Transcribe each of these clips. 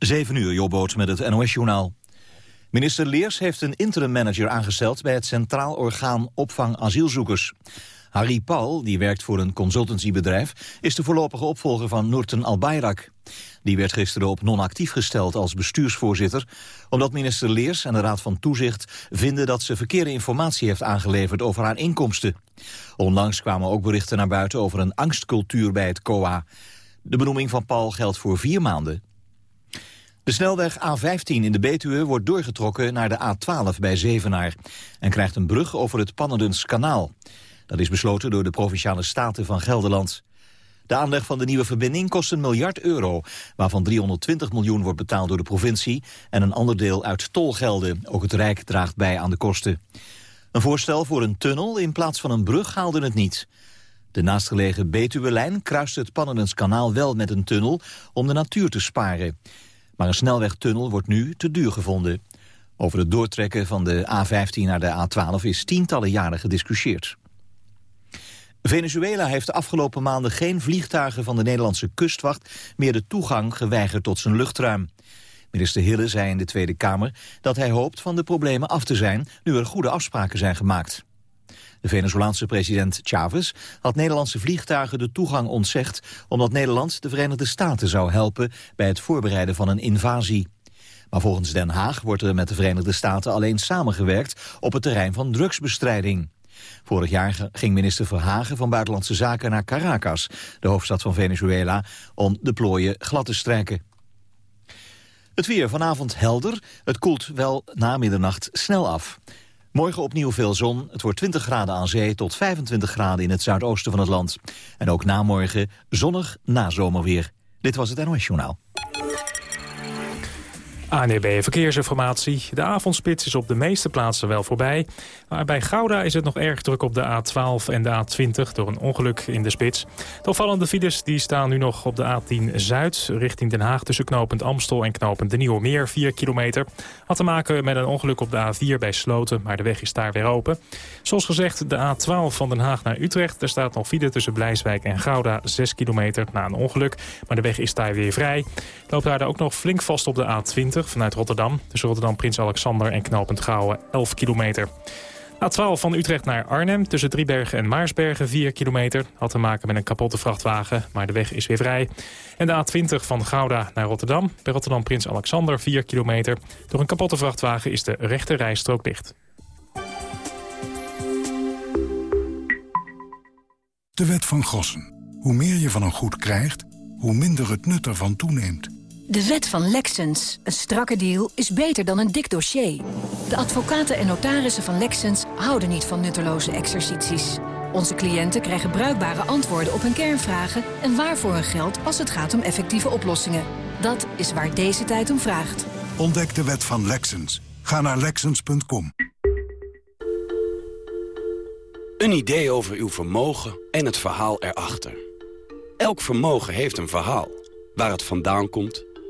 7 uur, Jobboot met het NOS-journaal. Minister Leers heeft een interim manager aangesteld... bij het Centraal Orgaan Opvang Asielzoekers. Harry Paul, die werkt voor een consultancybedrijf... is de voorlopige opvolger van Noorten Albayrak. Die werd gisteren op non-actief gesteld als bestuursvoorzitter... omdat minister Leers en de Raad van Toezicht vinden... dat ze verkeerde informatie heeft aangeleverd over haar inkomsten. Onlangs kwamen ook berichten naar buiten over een angstcultuur bij het COA. De benoeming van Paul geldt voor vier maanden. De snelweg A15 in de Betuwe wordt doorgetrokken naar de A12 bij Zevenaar... en krijgt een brug over het Pannerdens kanaal. Dat is besloten door de Provinciale Staten van Gelderland. De aanleg van de nieuwe verbinding kost een miljard euro... waarvan 320 miljoen wordt betaald door de provincie... en een ander deel uit tolgelden. Ook het Rijk draagt bij aan de kosten. Een voorstel voor een tunnel in plaats van een brug haalde het niet. De naastgelegen Betuwe-lijn kruist het Pannerdens kanaal wel met een tunnel... om de natuur te sparen. Maar een snelwegtunnel wordt nu te duur gevonden. Over het doortrekken van de A15 naar de A12 is tientallen jaren gediscussieerd. Venezuela heeft de afgelopen maanden geen vliegtuigen van de Nederlandse kustwacht meer de toegang geweigerd tot zijn luchtruim. Minister Hille zei in de Tweede Kamer dat hij hoopt van de problemen af te zijn nu er goede afspraken zijn gemaakt. De Venezolaanse president Chavez had Nederlandse vliegtuigen de toegang ontzegd... omdat Nederland de Verenigde Staten zou helpen bij het voorbereiden van een invasie. Maar volgens Den Haag wordt er met de Verenigde Staten alleen samengewerkt op het terrein van drugsbestrijding. Vorig jaar ging minister Verhagen van Buitenlandse Zaken naar Caracas, de hoofdstad van Venezuela, om de plooien glad te strijken. Het weer vanavond helder, het koelt wel na middernacht snel af. Morgen opnieuw veel zon. Het wordt 20 graden aan zee tot 25 graden in het zuidoosten van het land. En ook na morgen zonnig na zomerweer. Dit was het NOS Journaal. ANEB Verkeersinformatie. De avondspits is op de meeste plaatsen wel voorbij. Maar bij Gouda is het nog erg druk op de A12 en de A20 door een ongeluk in de spits. De opvallende files die staan nu nog op de A10 Zuid richting Den Haag... tussen knooppunt Amstel en knooppunt De Nieuwe Meer, 4 kilometer. Had te maken met een ongeluk op de A4 bij Sloten, maar de weg is daar weer open. Zoals gezegd, de A12 van Den Haag naar Utrecht. Er staat nog file tussen Blijswijk en Gouda, 6 kilometer na een ongeluk. Maar de weg is daar weer vrij. Loopt daar ook nog flink vast op de A20 vanuit Rotterdam. Tussen Rotterdam, Prins Alexander en knooppunt Gouwen 11 kilometer. A12 van Utrecht naar Arnhem tussen Driebergen en Maarsbergen 4 kilometer. Had te maken met een kapotte vrachtwagen, maar de weg is weer vrij. En de A20 van Gouda naar Rotterdam. Bij Rotterdam Prins Alexander 4 kilometer. Door een kapotte vrachtwagen is de rechte rijstrook dicht. De wet van Gossen. Hoe meer je van een goed krijgt, hoe minder het nut ervan toeneemt. De wet van Lexens. Een strakke deal is beter dan een dik dossier. De advocaten en notarissen van Lexens houden niet van nutteloze exercities. Onze cliënten krijgen bruikbare antwoorden op hun kernvragen... en waarvoor hun geld als het gaat om effectieve oplossingen. Dat is waar deze tijd om vraagt. Ontdek de wet van Lexens. Ga naar Lexens.com. Een idee over uw vermogen en het verhaal erachter. Elk vermogen heeft een verhaal. Waar het vandaan komt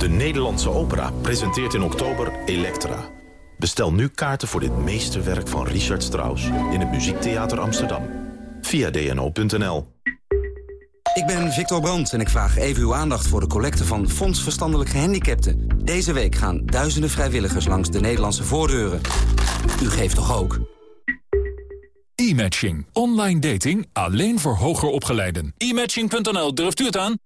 De Nederlandse Opera presenteert in oktober Elektra. Bestel nu kaarten voor dit meesterwerk van Richard Strauss... in het Muziektheater Amsterdam. Via dno.nl. Ik ben Victor Brandt en ik vraag even uw aandacht voor de collecte van Fonds Verstandelijk Gehandicapten. Deze week gaan duizenden vrijwilligers langs de Nederlandse voordeuren. U geeft toch ook? E-matching. Online dating alleen voor hoger opgeleiden. E-matching.nl, durft u het aan?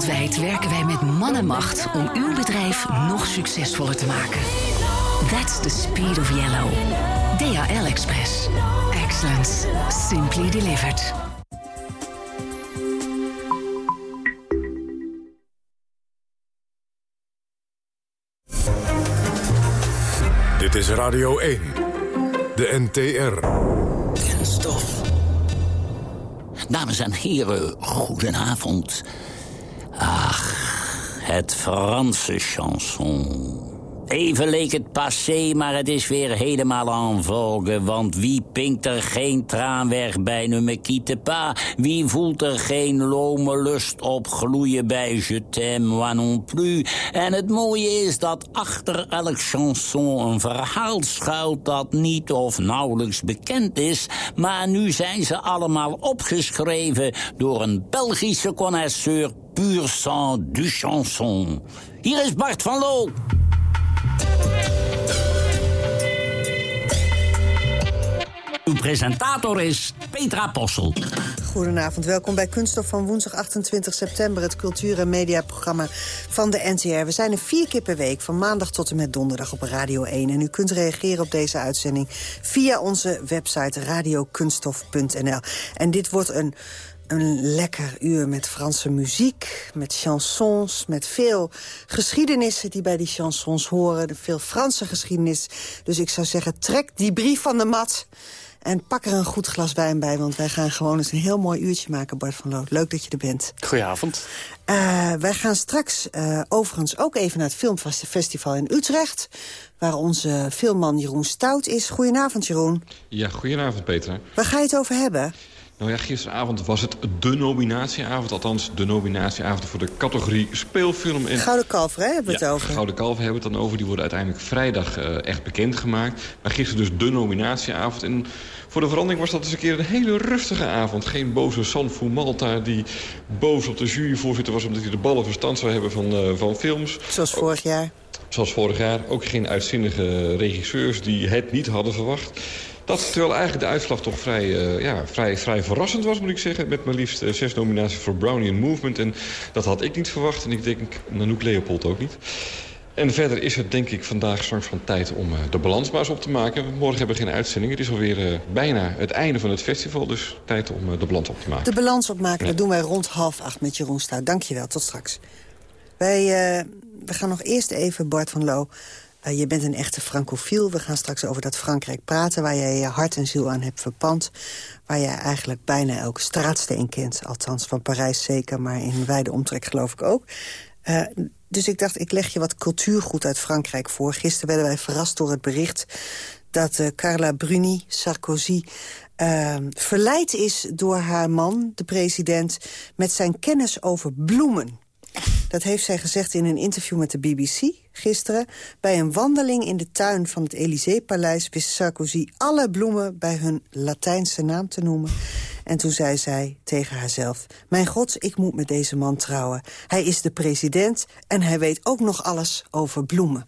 Wereldwijd werken wij met man en macht om uw bedrijf nog succesvoller te maken. That's the speed of yellow. DHL Express. Excellence. Simply delivered. Dit is Radio 1. De NTR. Kenstof. Dames en heren, goedenavond. Ach, het Franse chanson. Even leek het passé, maar het is weer helemaal en vogue. Want wie pinkt er geen traan weg bij ne me quitte pas? Wie voelt er geen lome lust opgloeien bij Je t'aime moi non plus? En het mooie is dat achter elk chanson een verhaal schuilt... dat niet of nauwelijks bekend is. Maar nu zijn ze allemaal opgeschreven door een Belgische connoisseur... puur sang du chanson. Hier is Bart van Loo. Uw presentator is Petra Possel. Goedenavond, welkom bij Kunststof van woensdag 28 september... het cultuur- en mediaprogramma van de NTR. We zijn er vier keer per week, van maandag tot en met donderdag op Radio 1. En u kunt reageren op deze uitzending via onze website radiokunststof.nl. En dit wordt een een lekker uur met Franse muziek, met chansons... met veel geschiedenissen die bij die chansons horen. Veel Franse geschiedenis. Dus ik zou zeggen, trek die brief van de mat... en pak er een goed glas wijn bij, want wij gaan gewoon eens een heel mooi uurtje maken, Bart van Lood. Leuk dat je er bent. Goedenavond. Uh, wij gaan straks uh, overigens ook even naar het Filmfestival in Utrecht... waar onze filmman Jeroen Stout is. Goedenavond, Jeroen. Ja, goedenavond, Peter. Waar ga je het over hebben? Nou ja, gisteravond was het de nominatieavond. Althans, de nominatieavond voor de categorie speelfilm. En... Gouden Kalver, hè, hebben we ja, het over? Gouden Kalver hebben we het dan over. Die worden uiteindelijk vrijdag uh, echt bekendgemaakt. Maar gisteren dus de nominatieavond. En voor de verandering was dat eens een keer een hele rustige avond. Geen boze San Malta die boos op de juryvoorzitter was... omdat hij de ballen verstand zou hebben van, uh, van films. Zoals vorig jaar. Zoals vorig jaar. Ook geen uitzinnige regisseurs die het niet hadden verwacht. Dat terwijl eigenlijk de uitslag toch vrij, uh, ja, vrij, vrij verrassend was, moet ik zeggen. Met maar liefst uh, zes nominaties voor Brownian Movement. En dat had ik niet verwacht. En ik denk Nanook Leopold ook niet. En verder is het denk ik vandaag straks van tijd om uh, de balans maar eens op te maken. Morgen hebben we geen uitzending. Het is alweer bijna het einde van het festival. Dus tijd om de balans op te maken. De balans opmaken, ja. dat doen wij rond half acht met Jeroen Stout. Dank je wel, tot straks. Wij we gaan nog eerst even, Bart van Loo... Uh, je bent een echte francofiel. We gaan straks over dat Frankrijk praten... waar jij je hart en ziel aan hebt verpand. Waar jij eigenlijk bijna elke straatsteen kent. Althans, van Parijs zeker, maar in wijde omtrek geloof ik ook. Uh, dus ik dacht, ik leg je wat cultuurgoed uit Frankrijk voor. Gisteren werden wij verrast door het bericht... dat uh, Carla Bruni, Sarkozy... verleid is door haar man, de president... met zijn kennis over bloemen. Dat heeft zij gezegd in een interview met de BBC gisteren. Bij een wandeling in de tuin van het Élysée-paleis... wist Sarkozy alle bloemen bij hun Latijnse naam te noemen. En toen zei zij tegen haarzelf... Mijn god, ik moet met deze man trouwen. Hij is de president en hij weet ook nog alles over bloemen.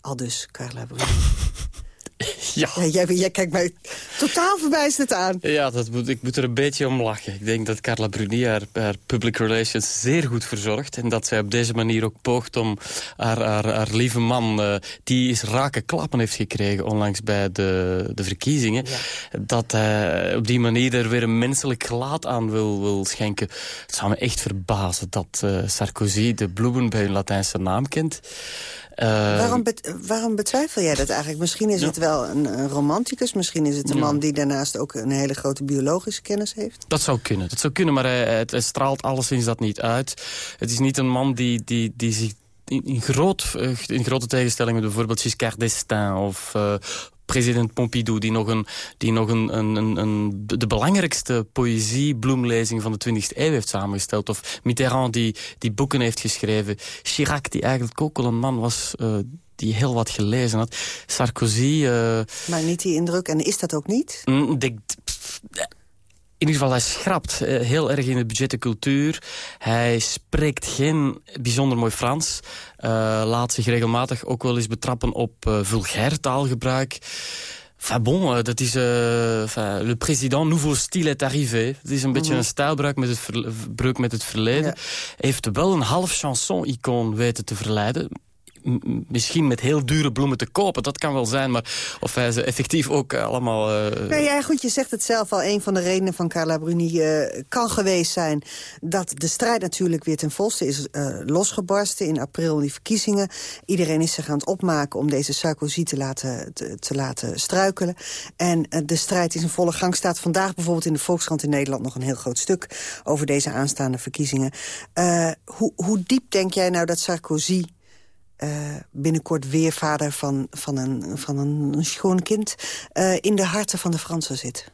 Aldus, Carla Bruni. Ja. ja jij, jij, kijkt mij totaal verbijsterd aan. Ja, dat moet, ik moet er een beetje om lachen. Ik denk dat Carla Bruni haar, haar public relations zeer goed verzorgt. En dat zij op deze manier ook poogt om haar, haar, haar lieve man... Uh, die is rake klappen heeft gekregen onlangs bij de, de verkiezingen... Ja. dat hij op die manier er weer een menselijk gelaat aan wil, wil schenken. Het zou me echt verbazen dat uh, Sarkozy de bloemen bij hun Latijnse naam kent... Uh, waarom, bet waarom, betwijfel jij dat eigenlijk? Misschien is ja. het wel een, een, romanticus. Misschien is het een ja. man die daarnaast ook een hele grote biologische kennis heeft. Dat zou kunnen. Dat zou kunnen, maar hij, het, straalt alleszins dat niet uit. Het is niet een man die, die, die zich in, in, groot, in grote tegenstelling met bijvoorbeeld Giscard d'Estaing of uh, president Pompidou... die nog, een, die nog een, een, een, de belangrijkste poëziebloemlezing van de 20e eeuw heeft samengesteld. Of Mitterrand die, die boeken heeft geschreven. Chirac die eigenlijk ook al een man was... Uh, die heel wat gelezen had. Sarkozy... Uh, maar niet die indruk. En is dat ook niet? Mm, denk, in ieder geval, hij schrapt uh, heel erg in het budget de cultuur. Hij spreekt geen bijzonder mooi Frans. Uh, laat zich regelmatig ook wel eens betrappen op uh, vulgair taalgebruik. Enfin bon, dat is... enfin, le président nouveau style est arrivé. Het is een beetje een stijlbreuk met het, breuk met het verleden. Ja. heeft wel een half chanson-icoon weten te verleiden misschien met heel dure bloemen te kopen. Dat kan wel zijn, maar of hij ze effectief ook allemaal... Uh... Nou ja, goed, je zegt het zelf al. Een van de redenen van Carla Bruni uh, kan geweest zijn... dat de strijd natuurlijk weer ten volste is losgebarsten in april die verkiezingen. Iedereen is zich aan het opmaken om deze Sarkozy te laten, te, te laten struikelen. En de strijd is in volle gang. Staat vandaag bijvoorbeeld in de Volkskrant in Nederland nog een heel groot stuk... over deze aanstaande verkiezingen. hoe, hoe diep denk jij nou dat Sarkozy uh, binnenkort weer vader van, van, een, van een schoon kind... Uh, in de harten van de Fransen zit?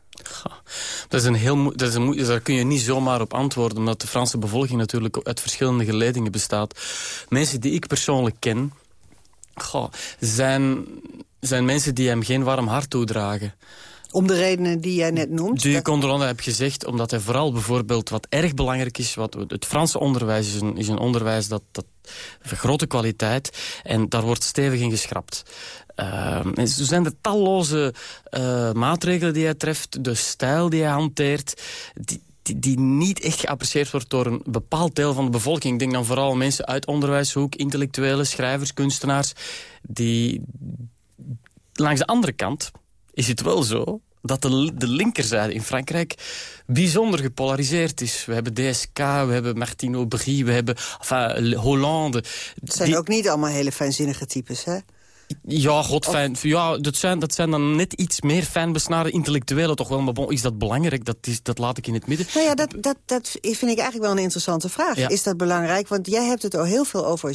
Dat is een heel dat is een daar kun je niet zomaar op antwoorden... omdat de Franse bevolking natuurlijk uit verschillende geledingen bestaat. Mensen die ik persoonlijk ken... Zijn, zijn mensen die hem geen warm hart toedragen. Om de redenen die jij net noemt? Die onder andere heb gezegd, omdat hij vooral bijvoorbeeld wat erg belangrijk is... Wat, het Franse onderwijs is een, is een onderwijs dat, dat van grote kwaliteit en daar wordt stevig in geschrapt. Uh, en zo zijn er talloze uh, maatregelen die hij treft, de stijl die hij hanteert... Die, die, die, niet echt geapprecieerd wordt door een bepaald deel van de bevolking. Ik denk dan vooral mensen uit onderwijshoek, intellectuelen, schrijvers, kunstenaars... die langs de andere kant is het wel zo dat de, de linkerzijde in Frankrijk bijzonder gepolariseerd is. We hebben DSK, we hebben Martine Aubry, we hebben enfin, Hollande. Het zijn ook niet allemaal hele fijnzinnige types, hè? Ja, god. Ja, dat, zijn, dat zijn dan net iets meer fijnbesnaren intellectuelen toch wel. Maar bon, is dat belangrijk? Dat, is, dat laat ik in het midden. Nou ja, dat, dat, dat vind ik eigenlijk wel een interessante vraag. Is dat belangrijk? Want jij hebt het al heel veel over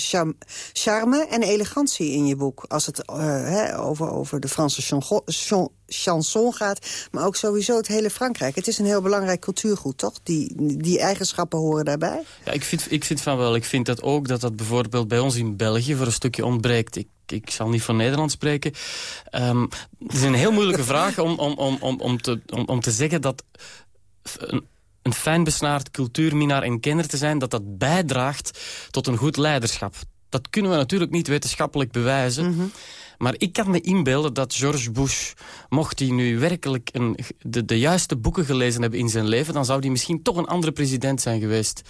charme, en elegantie in je boek. Als het uh, hè, over, over de Franse chanson, chanson gaat. Maar ook sowieso het hele Frankrijk. Het is een heel belangrijk cultuurgoed, toch? Die, die eigenschappen horen daarbij. Ja, ik vind, ik vind van wel. Ik vind dat ook dat dat bijvoorbeeld bij ons in België voor een stukje ontbreekt. Ik ik zal niet van Nederland spreken. Um, het is een heel moeilijke vraag om, om, om, om, om, te, om, om te zeggen dat... Een, een fijn besnaard cultuurminaar en kenner te zijn... dat dat bijdraagt tot een goed leiderschap. Dat kunnen we natuurlijk niet wetenschappelijk bewijzen. Mhm. Maar ik kan me inbeelden dat George Bush, mocht hij nu werkelijk een, de, de juiste boeken gelezen hebben in zijn leven, dan zou hij misschien toch een andere president zijn geweest.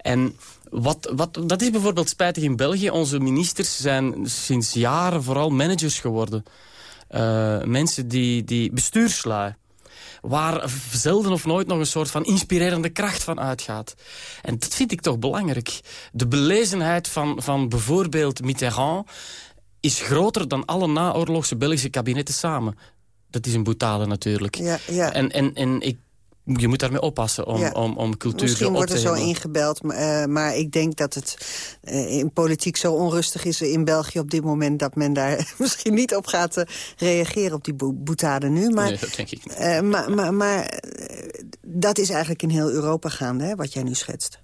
En wat, wat, dat is bijvoorbeeld spijtig in België. Onze ministers zijn sinds jaren vooral managers geworden. Uh, mensen die, die bestuurslui waar zelden of nooit nog een soort van inspirerende kracht van uitgaat. En dat vind ik toch belangrijk. De belezenheid van, van bijvoorbeeld Mitterrand is groter dan alle naoorlogse Belgische kabinetten samen. Dat is een boetade natuurlijk. Ja, ja. En, en, en ik je moet daarmee oppassen om, om, om cultuur Misschien wordt er zo ingebeld, maar, uh, maar, ik denk dat het uh, in politiek zo onrustig is in België op dit moment... dat men daar misschien niet op gaat uh, reageren op die boetade nu. Maar, nee, dat denk ik niet. maar maar, maar dat is eigenlijk in heel Europa gaande, hè, wat jij nu schetst.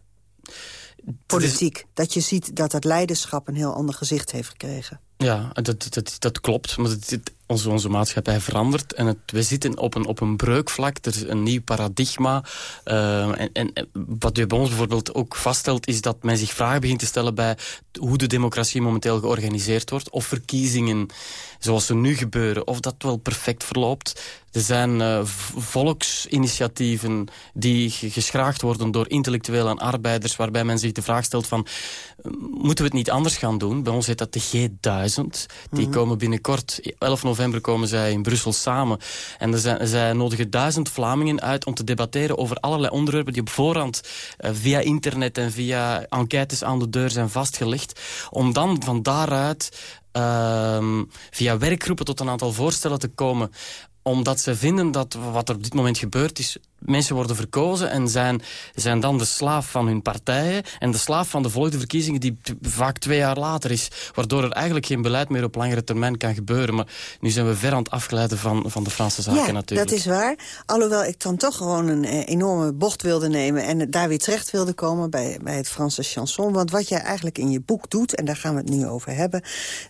Politiek. Dat je ziet dat het leiderschap een heel ander gezicht heeft gekregen. Ja, dat, dat, dat klopt. Maar het, onze, onze maatschappij verandert. En het, we zitten op een, op een breukvlak. Er is een nieuw paradigma. Uh, en, en wat je bij ons bijvoorbeeld ook vaststelt... is dat men zich vragen begint te stellen bij hoe de democratie momenteel georganiseerd wordt. Of verkiezingen zoals ze nu gebeuren, of dat wel perfect verloopt. Er zijn uh, volksinitiatieven die geschraagd worden door intellectuelen en arbeiders... waarbij men zich de vraag stelt van, moeten we het niet anders gaan doen? Bij ons heet dat de G1000. Die mhm. komen binnenkort, 11 november komen zij in Brussel samen. En er zijn, zij nodigen duizend Vlamingen uit om te debatteren over allerlei onderwerpen... die op voorhand uh, via internet en via enquêtes aan de deur zijn vastgelegd. Om dan van daaruit uh, via werkgroepen tot een aantal voorstellen te komen omdat ze vinden dat wat er op dit moment gebeurd is mensen worden verkozen en zijn, zijn dan de slaaf van hun partijen... en de slaaf van de volgende verkiezingen die vaak twee jaar later is. Waardoor er eigenlijk geen beleid meer op langere termijn kan gebeuren. Maar nu zijn we ver aan het afgeleiden van, van de Franse zaken ja, natuurlijk. dat is waar. Alhoewel ik dan toch gewoon een eh, enorme bocht wilde nemen... en daar weer terecht wilde komen bij, bij het Franse chanson. Want wat jij eigenlijk in je boek doet, en daar gaan we het nu over hebben...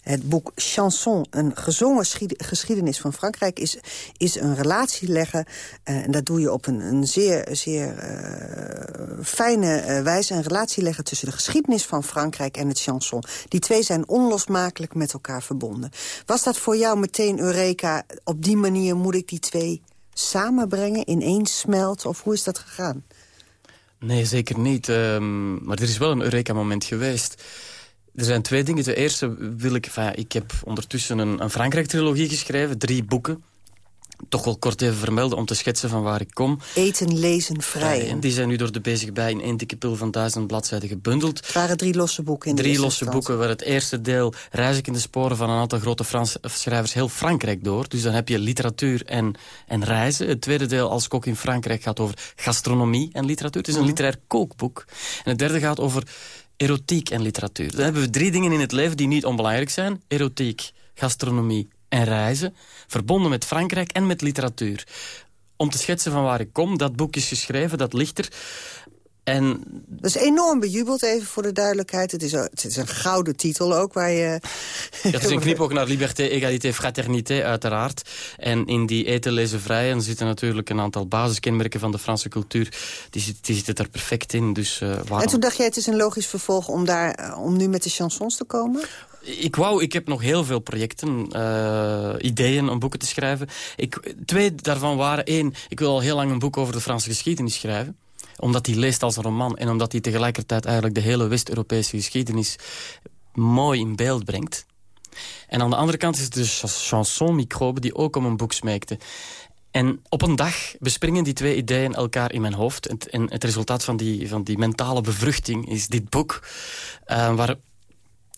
het boek Chanson, een gezongen geschiedenis van Frankrijk... is, is een relatie leggen, uh, en dat doe je op een een zeer, zeer uh, fijne uh, wijze een relatie leggen... tussen de geschiedenis van Frankrijk en het chanson. Die twee zijn onlosmakelijk met elkaar verbonden. Was dat voor jou meteen Eureka? Op die manier moet ik die twee samenbrengen, in één smelt? Of hoe is dat gegaan? Nee, zeker niet. Um, maar er is wel een Eureka-moment geweest. Er zijn twee dingen. Ten eerste wil ik... Enfin, ik heb ondertussen een, een Frankrijk-trilogie geschreven, drie boeken toch wel kort even vermelden om te schetsen van waar ik kom. Eten, lezen, vrij. En die zijn nu door de bezig bij in één dikke pil van duizend bladzijden gebundeld. Het waren drie losse boeken in Drie losse boeken, waar het eerste deel reis ik in de sporen van een aantal grote Franse schrijvers heel Frankrijk door. Dus dan heb je literatuur en, en reizen. Het tweede deel als kok in Frankrijk gaat over gastronomie en literatuur. Het is een mhm. literair kookboek. En het derde gaat over erotiek en literatuur. Dan hebben we drie dingen in het leven die niet onbelangrijk zijn. Erotiek, gastronomie en reizen, verbonden met Frankrijk en met literatuur. Om te schetsen van waar ik kom, dat boek is geschreven, dat ligt er. En... Dat is enorm bejubeld, even voor de duidelijkheid. Het is, een, het is een gouden titel ook, waar je... Ja, het is een knipoog naar liberté, égalité, fraternité, uiteraard. En in die eten, lezen, vrij zitten natuurlijk een aantal basiskenmerken van de Franse cultuur. Die, die zitten er perfect in, dus uh, waarom... En toen dacht jij, het is een logisch vervolg om, daar, eh, om nu met de chansons te komen? Ik wou, ik heb nog heel veel projecten, uh, ideeën om boeken te schrijven. Ik, twee daarvan waren, één, ik wil al heel lang een boek over de Franse geschiedenis schrijven omdat hij leest als een roman en omdat hij tegelijkertijd eigenlijk de hele West-Europese geschiedenis mooi in beeld brengt. En aan de andere kant is het de chanson-microbe die ook om een boek smeekte. En op een dag bespringen die twee ideeën elkaar in mijn hoofd. En, het resultaat van die, van die mentale bevruchting is dit boek. Uh, waar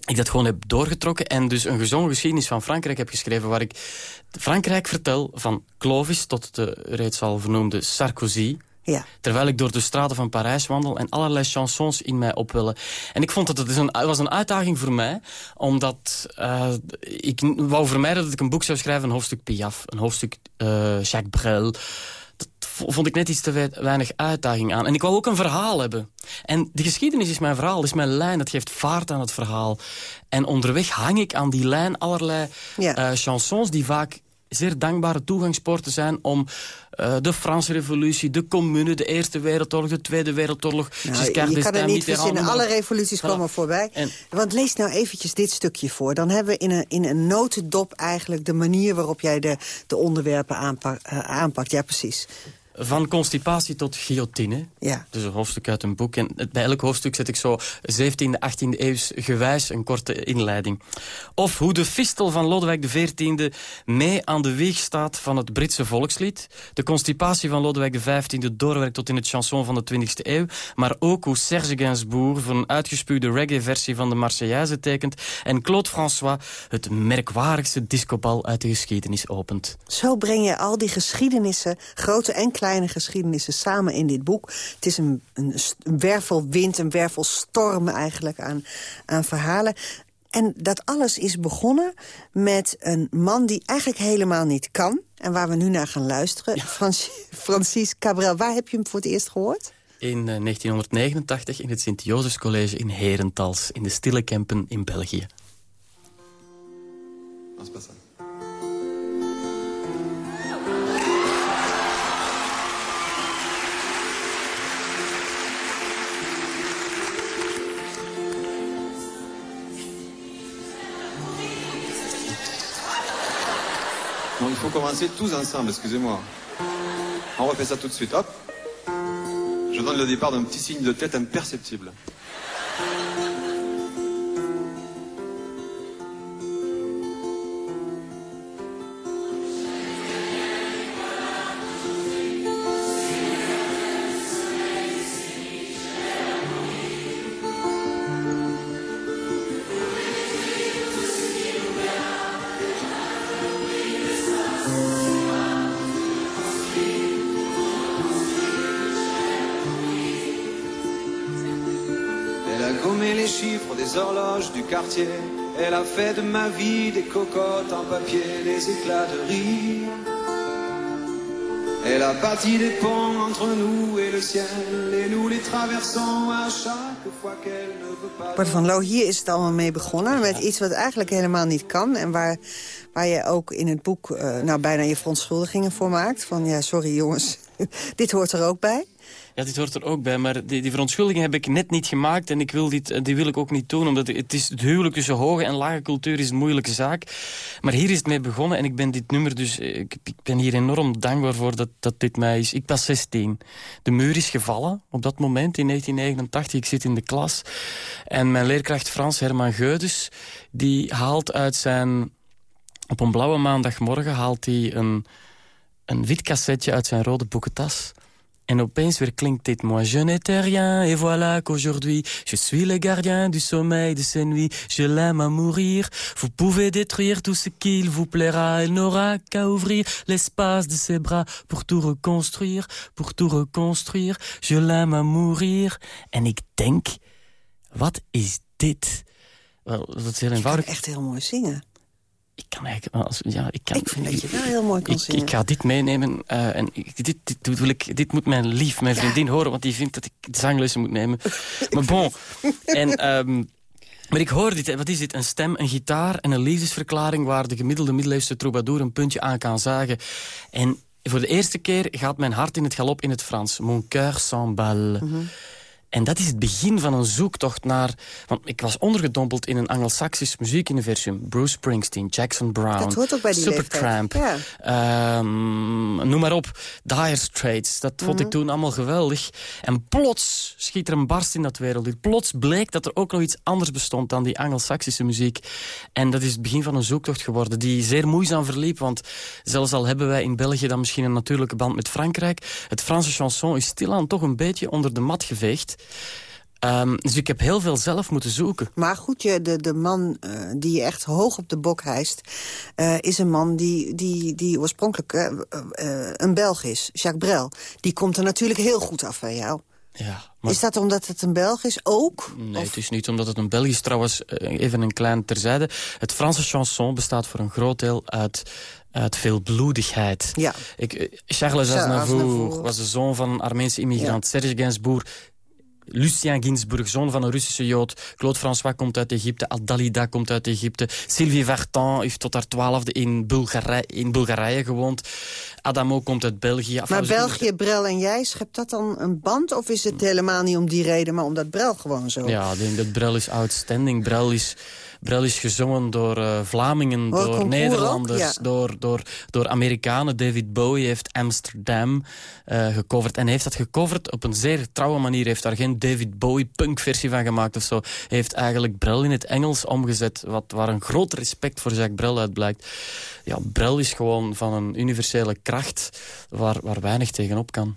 ik dat gewoon heb doorgetrokken en dus een gezongen geschiedenis van Frankrijk heb geschreven... waar ik Frankrijk vertel van Clovis tot de reeds al vernoemde Sarkozy... Ja. Terwijl ik door de straten van Parijs wandel en allerlei chansons in mij opwellen. En ik vond dat het een, was een uitdaging voor mij, omdat uh, ik wou vermijden dat ik een boek zou schrijven, een hoofdstuk Piaf, een hoofdstuk uh, Jacques Brel vond ik net iets te weinig uitdaging aan. En ik wou ook een verhaal hebben. En de geschiedenis is mijn verhaal, is mijn lijn. Dat geeft vaart aan het verhaal. En onderweg hang ik aan die lijn allerlei ja. uh, chansons... die vaak zeer dankbare toegangspoorten zijn om uh, de Franse revolutie, de commune, de Eerste Wereldoorlog, de Tweede Wereldoorlog. Nou, je kan er niet verzinnen, alle revoluties komen voorbij. En, Want lees nou eventjes dit stukje voor. Dan hebben we in een, in een notendop eigenlijk de manier waarop jij de, de onderwerpen aanpak, uh, aanpakt. Ja, precies. Van constipatie tot guillotine. Ja. Dus een hoofdstuk uit een boek. En bij elk hoofdstuk zet ik zo 17e, 18e eeuws gewijs een korte inleiding. Of hoe de fistel van Lodewijk XIV mee aan de wieg staat van het Britse volkslied. De constipatie van Lodewijk XV doorwerkt tot in het chanson van de 20e eeuw. Maar ook hoe Serge Gainsbourg voor een uitgespuwde reggae-versie van de Marseillaise tekent. En Claude François het merkwaardigste discobal uit de geschiedenis opent. Zo breng je al die geschiedenissen, grote en kleine kleine geschiedenissen samen in dit boek. Het is een, een, een wervelwind, een wervelstorm eigenlijk aan, aan verhalen. En dat alles is begonnen met een man die eigenlijk helemaal niet kan. En waar we nu naar gaan luisteren. Ja. Francis Cabrel, waar heb je hem voor het eerst gehoord? In 1989 eh, in het Sint-Jozefscollege in Herentals. In de Stille Kempen in België. Dat commencer tous ensemble, excusez-moi. On refait ça tout de suite, hop. Je donne le départ d'un petit signe de tête imperceptible. Fait de ma vie des cocottes en papier, des éclats de rire. Elle a bâti des ponts entre nous et le ciel. Et nous les traversons à chaque fois qu'elle ne veut pas... Bart van Loo, hier is het allemaal mee begonnen. Met iets wat eigenlijk helemaal niet kan. En waar, waar je ook in het boek uh, nou, bijna je verontschuldigingen voor maakt. Van ja, sorry jongens, dit hoort er ook bij? Ja, dit hoort er ook bij, maar die, die verontschuldiging heb ik net niet gemaakt en ik wil dit, die wil ik ook niet doen, omdat het, is, het huwelijk tussen hoge en lage cultuur is een moeilijke zaak. Maar hier is het mee begonnen en ik ben dit nummer dus, ik, ik ben hier enorm dankbaar voor dat, dat dit mij is. Ik was 16. De muur is gevallen op dat moment in 1989. Ik zit in de klas en mijn leerkracht Frans Herman Geudes, die haalt uit zijn, op een blauwe maandagmorgen haalt hij een, een wit cassetje uit zijn rode boekentas. En opeens weer klinkt dit Moi je n'étais rien et voilà qu'aujourd'hui Je suis le gardien du sommeil de ces nuits Je l'aime à mourir Vous pouvez détruire tout ce qu'il vous plaira Il n'aura qu'à ouvrir l'espace de ses bras Pour tout reconstruire, pour tout reconstruire Je l'aime à mourir En ik denk, wat is dit? Wel, dat is heel eenvoudig. echt heel mooi zingen. Ik kan eigenlijk... Als, ja, ik, kan, ik vind dat je wel heel mooi kan ik, zingen. Ik ga dit meenemen. Uh, en ik, dit, dit, wil ik, dit moet mijn lief, mijn vriendin horen... want die vindt dat ik zanglessen moet nemen. maar bon. en... Um, maar ik hoor dit, wat is dit? Een stem, een gitaar en een liefdesverklaring... waar de gemiddelde middeleeuwse troubadour een puntje aan kan zagen. En voor de eerste keer gaat mijn hart in het galop in het Frans. Mon cœur s'emballe. Mm -hmm. En dat is het begin van een zoektocht naar... Want ik was ondergedompeld in een Anglo-Saxisch muziekuniversum. Bruce Springsteen, Jackson Brown, dat hoort ook bij die Supertramp. Ja. Um, noem maar op. Dire Straits. Dat vond mm -hmm. ik toen allemaal geweldig. En plots schiet er een barst in dat wereld. Plots bleek dat er ook nog iets anders bestond dan die Anglo-Saxische muziek. En dat is het begin van een zoektocht geworden. Die zeer moeizaam verliep. Want zelfs al hebben wij in België dan misschien een natuurlijke band met Frankrijk... het Franse chanson is stilaan toch een beetje onder de mat geveegd. Um, dus ik heb heel veel zelf moeten zoeken. Maar goed, je, de, de man uh, die je echt hoog op de bok hijst... Uh, is een man die, die, die oorspronkelijk uh, een Belg is, Jacques Brel. Die komt er natuurlijk heel goed af bij jou. Ja, maar... Is dat omdat het een Belg is ook? Nee, of? het is niet omdat het een Belg is. Trouwens, even een klein terzijde. Het Franse chanson bestaat voor een groot deel uit uit veelbloedigheid. Ja. Ik, Charles Aznavour was de zoon van een Armeense immigrant. Ja. Serge Gainsbourg Lucien Ginsburg, zoon van een Russische Jood. Claude François komt uit Egypte. Al-Dalida komt uit Egypte. Sylvie Vartan heeft tot haar twaalfde in, Bulgarije, in Bulgarije gewoond. Adamo komt uit België. Maar België, Brel en jij, schept dat dan een band? Of is het helemaal niet om die reden, maar omdat Brel gewoon zo... Ja, ik denk dat Brel is outstanding. Brel is... Brel is gezongen door uh, Vlamingen, Hoor, door Nederlanders, ook, ja. door, door, door Amerikanen. David Bowie heeft Amsterdam uh, gecoverd. En heeft dat gecoverd op een zeer trouwe manier. Heeft daar geen David Bowie punkversie van gemaakt of zo. Heeft eigenlijk Brel in het Engels omgezet. Wat, waar een groot respect voor Jacques Brel uit blijkt. Ja, Brel is gewoon van een universele kracht waar, waar weinig tegenop kan.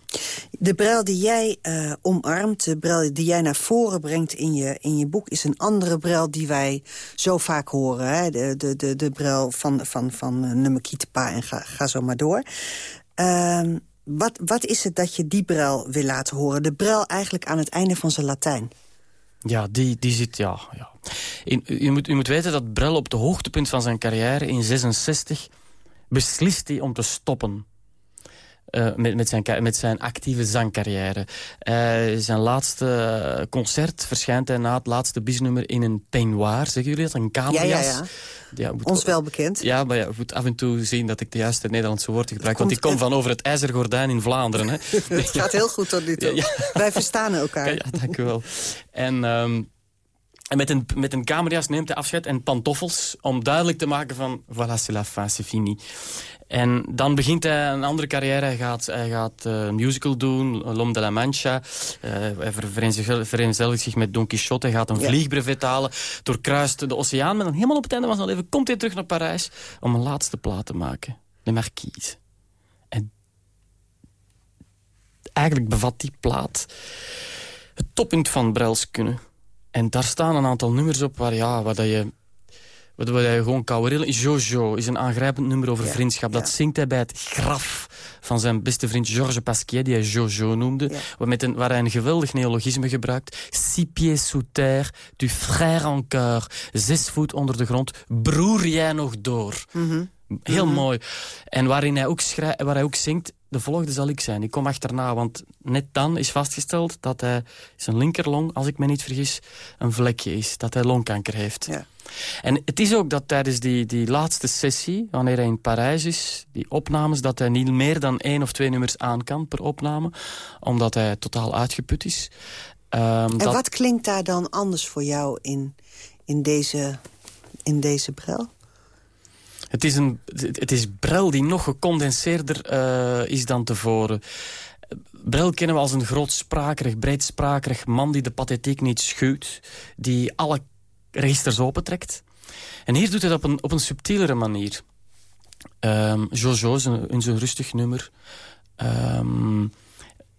De Brel die jij uh, omarmt, de Brel die jij naar voren brengt in je, in je boek... is een andere Brel die wij zo vaak horen. Hè? De, de, de, de Brel van, van, van uh, Nummerkietepa en ga, ga zo maar door. Uh, wat, wat is het dat je die Brel wil laten horen? De Brel eigenlijk aan het einde van zijn Latijn. Ja, die, die zit, ja. ja. U, moet, u moet weten dat Brel op de hoogtepunt van zijn carrière in 66 beslist hij om te stoppen. Uh, met, met, zijn, met zijn actieve zangcarrière. Uh, zijn laatste concert verschijnt hij na het laatste bisnummer in een peignoir. Zeggen jullie dat? Een kamerjas? Ja, ja, ja. ja moet, Ons wel bekend. Ja, maar ja, je moet af en toe zien dat ik de juiste Nederlandse woorden gebruik. Want ik kom van over het ijzergordijn in Vlaanderen. Hè. het gaat heel goed tot nu toe. Ja, ja. Wij verstaan elkaar. Ja, dank u wel. En... Um, en met een, met een kamerjas neemt hij afscheid en pantoffels... om duidelijk te maken van... Voilà, c'est la fin, c'est fini. En dan begint hij een andere carrière. Hij gaat, hij gaat uh, een musical doen, L'Homme de la Mancha. Uh, hij vereenzelvigt zich met Don Quixote. Hij gaat een ja. vliegbrevet halen. Doorkruist de oceaan. Maar dan helemaal op het einde van zijn leven komt hij terug naar Parijs... om een laatste plaat te maken. De Marquise. En eigenlijk bevat die plaat... het toppunt van Brels kunnen. En daar staan een aantal nummers op waar, ja, waar dat je... Wat je gewoon kouwerillen. Jojo is een aangrijpend nummer over ja, vriendschap. Dat ja. zingt hij bij het graf van zijn beste vriend Georges Pasquier, die hij Jojo noemde. Ja. Waar, met een, waar hij een geweldig neologisme gebruikt. Six pieds sous terre, du frère encore. Zes voet onder de grond. Broer jij nog door. Mm -hmm. Heel Mhm. mooi. En waarin hij ook, schrij- waar hij ook zingt, de volgende zal ik zijn. Ik kom achterna, want net dan is vastgesteld dat hij zijn linkerlong, als ik me niet vergis, een vlekje is. Dat hij longkanker heeft. Ja. En het is ook dat tijdens die, die laatste sessie, wanneer hij in Parijs is, die opnames, dat hij niet meer dan één of twee nummers aan kan per opname, omdat hij totaal uitgeput is. Ehm, En dat- wat klinkt daar dan anders voor jou in, in, deze, in deze bril? Het is, een, het is Brel die nog gecondenseerder eh, is dan tevoren. Brel kennen we als een grootsprakerig, breedsprakerig man... die de pathetiek niet schuwt, die alle registers opentrekt. En hier doet hij dat op een, op een subtielere manier. Ehm, Jojo is een, rustig nummer. Ehm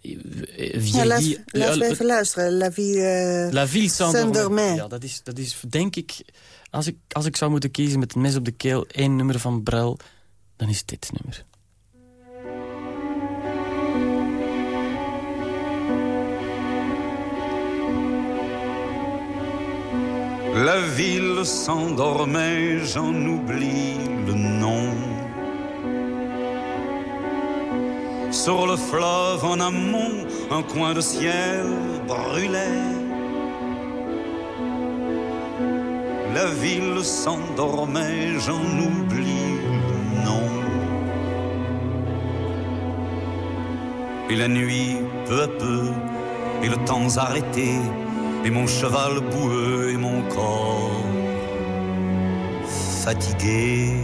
Ja, laat, eh, even luisteren. La vie, eh, La Ville Saint-Domingue. Saint-Domingue. Ja, dat is, dat is denk ik... Als ik, als ik zou moeten kiezen met een mes op de keel... één nummer van Brel, dan is dit nummer. La ville s'endormait, j'en oublie le nom. Sur le fleuve en amont, un coin de ciel brûlait. La ville s'endormait, j'en oublie le nom. Et la nuit, peu à peu, et le temps arrêté, et mon cheval boueux et mon corps fatigué.